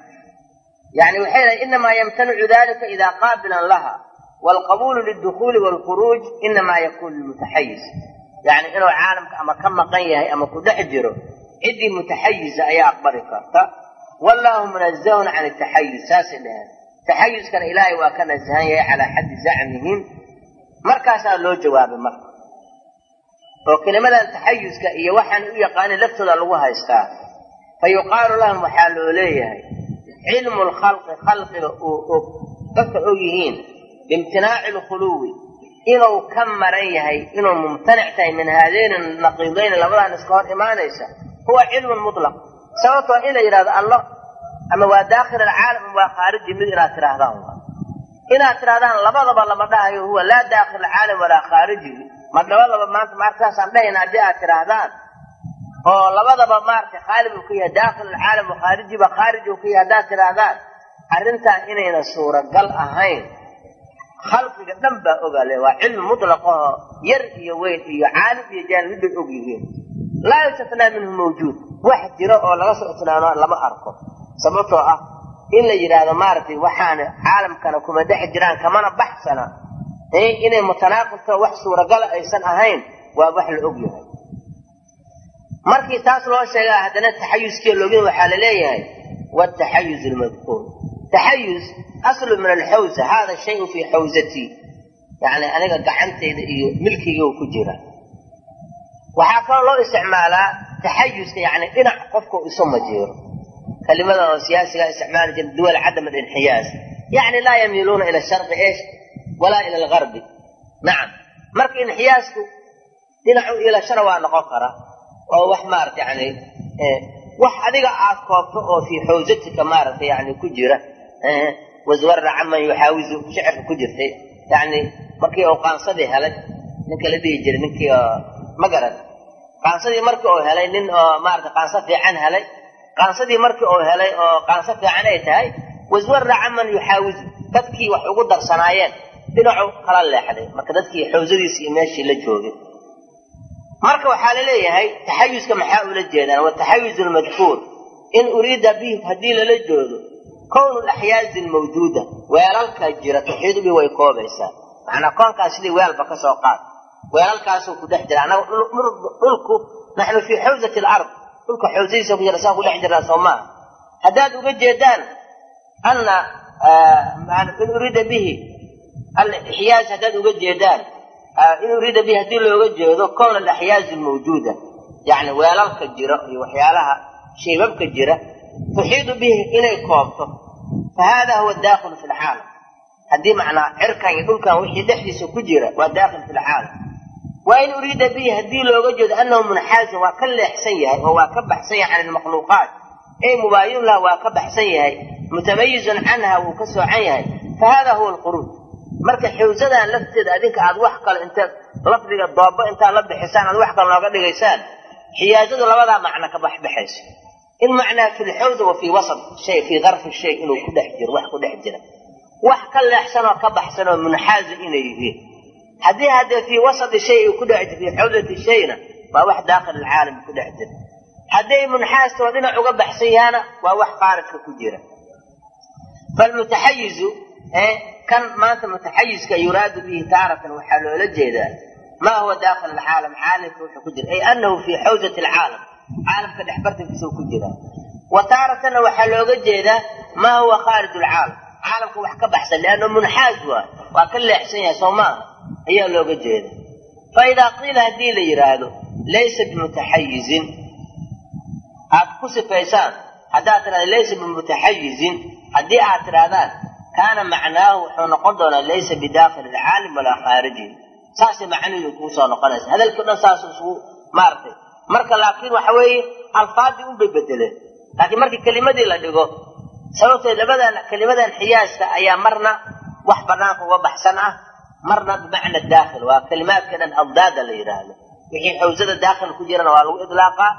yani waxay dhahay inamaa yamtanicu dalika idaa qaabilan laha waalqabuulu lildukuuli waalkhuruuj inamaa yakun lilmutaxayis yani inuu caalamka ama ka maqan yahay ama ku dhex jiro ciddii mutaxayiza ayaa aqbali karta. Wallaahu munazahun can taxayus saasay dhaheen. Taxayuskana ilaahay waa ka nasahan yahay calaa xaddi zacmihim. Markaasaa loo jawaabay marka. Oo kelimadan taxayuska iyo waxaan u yaqaanin laftooda lagu haystaa fa yuqaalu lahum waxaa loo leeyahay cilmu lkhalqi khalqiga uu og dadka og yihiin biimtinaaci lkhuluwi inuu ka maran yahay inuu mumtanic tahay min haadayni naqiidayni labadan iska hor imaanaysa huwa cilmun mutlaq. Sababtoo in la yidhahdo allo ama waa daakhil alcaalam waa khaariji mid inaad tidhaahdaan inaad tidhahdaan labadaba lama dhahayo huwa laa daakhil alcaalam walaa khaariji ma labadaba maanta maartasaasaan dhahayna haddii aad tidhaahdaan. Oo labadaba maaragtay khaalib uu ka yahay daakhil alcaalam wa khaarijiba khaarij uu ka yahay haddaad tidhaahdaan. Arrintaa inayna suuragal ahayn khalqiga dhan baa ogaale waa cilmi mutlaqaho yar iyo weyn iyo caalim iyo jaanib midbay og yihiin. Laa yustasnaa minhu mawjuud. Wax jiro oo laga soo lama arko. Sababtoo ah in la yidhaahdo maaragtay waxaana caalamkana kuma dhex jiraan kamana baxsana inay mutanaaqibto wax suuragala aysan ahayn waa wax la og yahay. Markii taas loo sheegaa haddana taxayuskii loogin waxaa la leeyahay wataxayuz lmadkuur taxayuz aslu min alxawza hada shayu fii xawzatii yani aniga gacantayda iyo milkigii ku jira. Waxaa kaloo loo isticmaalaa taxayuska yani dhinac qofka isu majeero kelimada oo siyaasiga isticmaali jira duwal cadam alinxiyaas yani laa yamiiluuna ila sharqi eesh walaa ila algarbi nacam marka inxiyaasku dhinacu ilashana waa noqon kara oo wax maarata yani wax adiga aad koobto oo fii xawsatika maaragta yani ku jira waswarra caman yuxaawizu shicirka ku jirtay. Yani markii uu qaansadii helay ninka la dhihi jiray ninkii ma garan qaansadii markii uu helay nin oo maarata qaanso fiican helay. Qaansadii markii uu helay oo qaanso fiican ay tahay waswarra caman yuxaawizu dadkii wax ugu darsanaayeen. Dhinacu kala leexday. Marka dadkii xawsadiisi iyo meeshii la joogay. Marka waxaa la leeyahay taxayuska maxaa ula jeedaan? Wataxayuz lmadkuur in uriida bihi haddii lala joodo kownu laxyaazi lmawjuuda weelalka jira tuxiidu bi way koobaysaa macnaa koonkaas sidii weelba ka soo qaad weelalkaasuu ku dhex jira annaga dhulku naxnu fii xawzati alard dhulka xawsadiisa ku jira saan ku dhex jirnaa soo haddaad uga jeedaan anna in uriida bihi alixyaaz haddaad uga jeedaan in uriida bihi haddii looga jeedo kown alaxyaazi lmawjuuda yani weelalka jira iyo waxyaalaha shaybabka jira tuxiidu bihi inay koobto fa hada huwa daakilu fi lcaalam haddii macnaa cirkan iyo dhulkan wixii dhexdiisa ku jira waa daakil fi lcaalam wa in uriida bihi haddii looga jeedo annahu munxaazin waa ka leexsan yahay oo waa ka baxsan yahay can ilmakhluuqaat ey mubaayinu laha waa ka baxsan yahay mutamayizun canha wuu ka soocan yahay fa hada huwa alkhuruuj marka xawsadan lafteeda adinka aad wax kale intaad lafdiga doobo intaad la bixisaan aad wax kale nooga dhigaysaan xiyaazadu labadaa macno ka baxbaxayso in macnaa fi lxawza wa fii wasat shay fii darfi shay inuu ku dhex jiro wax ku dhex jira. Wax ka leexsan oo ka baxsan oo munxaazi inay yihiin. Haddii haddee fii wasati shay uu ku dhex jiro fii xawzati shayna waa wax daakil alcaalami ku dhex jira. Hadday munxaastoo dhinac uga baxsan yahaana waa wax khaarijka ku jira. Falmutaxayizu kan maanta mutaxayiska yuraadu bihi taaratan waxaa loola jeedaa maa huwa daakil alcaalam caalamka wuxuu ku jira. Ay anahu fii xawzati alcaalam caalamka dhexbartankiisuu ku jira. Wa taaratana waxaa looga jeedaa maa huwa khaarij lcaalam caalamka wax ka baxsan lianna munxaaz waa waa ka leexsan yahay soo ayaa looga jeeda fa idaa qiila haddii la yidhaahdo laysa bimutaxayizin. Aad ku sifaysaan haddaad tidhahda laysa bimutaxayizin haddii aad tidhahdaan kaana macnaahu wuxuu noqon doonaa laysa bidaakili alcaalim walaa khaarijihi saasay macnihiidu kuu soo noqonaysa hadalkii o dhan saas isugu maaragtay marka laakiin waxa weeye alfaadii unbay bedeleen laakiin markii kelimadii la dhigo sababtee labadan kelimadan xiyaaska ayaa marna wax banaanka uga baxsan ah. Marna bimacna daakhil waa kelimaadka dhan addaada la yidhaahdo wixii xawsada daakhil ku jirana waa lagu idlaaqaa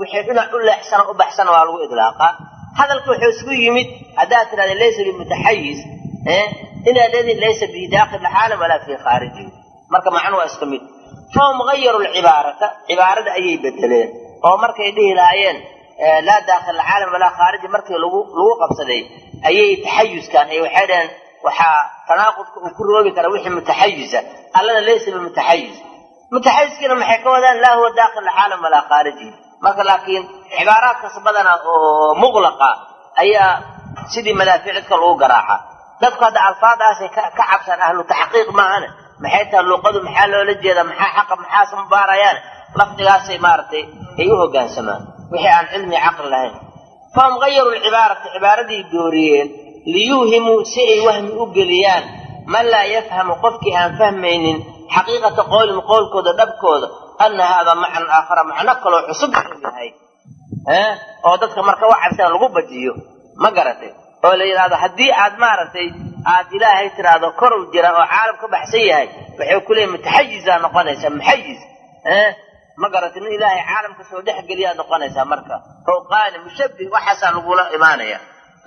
wixii dhinac u leexsana u baxsana waa lagu idlaaqaa hadalka wuxuu isugu yimid haddaad tidhahda laysa bimutaxayiz inaad leedihin laysa bi daakil caalam walaa fii khaarijihi marka macnu waa iska mid fahum gayaru lcibaarata cibaarada ayay bedeleen oo markay dhihi lahaayeen laa daakil caalam walaa khaariji markii lagu qabsaday ayay taxayuskan ay waxay dhaheen waxaa tanaaqudka uu ku roobi kara wixii mutaxayiza allana laysa bimutaxayiz mutaxayiskiina maxay ka wadaan? Laa huwa daakil caalam walaa khaarijihi marka laakiin cibaaraadkaas badana oo muqlaqa ayaa sidii madaaficidka lagu garaaca. Dadku hadda alfaadaasay ka cabsan ahlu taxqiiq maahane maxay tahay luqadu maxaa loola jeedaa maxaa xaqa maxaase mubaarayaan lafdigaasay maaragtay ay u hoggaansamaan wixii aan cilmi caqli lahayn. Fahum gayaru lcibaarata cibaaradii dooriyeen liyuuhimuu si ay wahmi u geliyaan. Man laa yafhamu qofkii aan fahmaynin xaqiiqata qowlihim qowlkooda dhabkooda ana haadaa macnan aakhara macno kaloo cusub yahay. Oo dadka marka wax cabsana lagu bajiyo ma garatay oo la yidhahdo haddii aad maaragtay aad ilaahay tidhaahdo korow jira oo caalam ka baxsan yahay waxay ku leeyihiin mutaxayizaa noqonaysaa muxayiz ma garatay nin ilaahay caalamka soo dhex geliyaa noqonaysaa marka. Fawqaani mushabbih waxaasaa lagula imaanaya.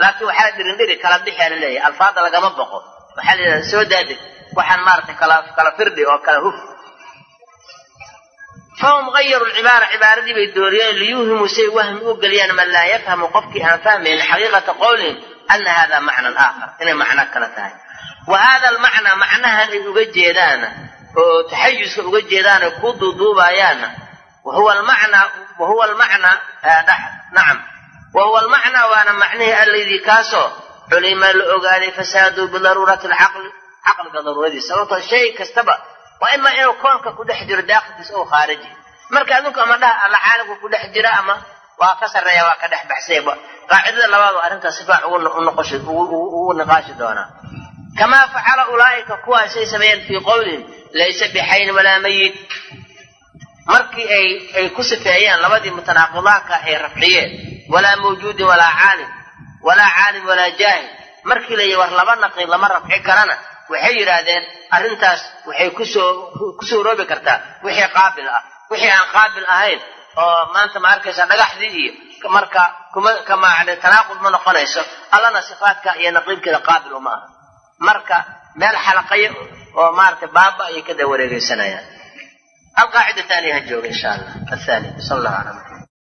Laakiin waxaa dhirindhiri kala bixia la leeyahay alfaada lagama boqo. Waxaa la yidhahda soo daadeg waxaan maaragtay kala firdhi oo kala huf. Fahum gayaru lcibaara cibaaradii bay dooriyeen liyuuhimuu say wahmi u geliyaan man laa yafhamu qofkii aan fahmayn xaqiiqata qowlihim ana hada macnan aakhar inay macno kala tahay wa hada almacnaa macnahan ay uga jeedaana oo taxayuska uga jeedaana ku duuduubayaana wahuwa almacnaa wahuwa almacnaa nacam wahuwa almacnaa waana macnihii alladii kaasoo culima la ogaaday fasaadu bidaruurati alcaqli caqliga daruuradiisa sababtoo shay kastaba waa imaa inuu koonka ku dhex jiro daakilkiisa oo khaariji marka adinku ama dhaha alla waa ka sarreeya waa ka dhex baxsayba qaacidada labaad oo arrintaas ugu niqaashi doonaa kamaa facala ulaa'ika kuwaasay sameeyeen fii qowlihim laysa bixayn walaa mayit. Markii ay ay ku sifeeyeen labadii mutanaaqidaanka ay rafciyeen walaa mawjuudin walaa caalim walaa caalim walaa jaahil. Markii layihi war laba naqiid lama rafci karana waxay yidhaahdeen arrintaas waxay ku soo ku suuroobi kartaa. Wixii qaabil ah wixii aan qaabil ahayn oo maanta ma arkaysa dhagaxdii iyo marka kama tanaaqud ma noqonayso allana sifaadka iyo naqiibkeeda qaabil uma aha. Marka meel xalaqayo oo maaragtay baaba ayay ka da wareegeysanayaan alqaacida taaniya ha jooga insha allah. Athani sal allahu ala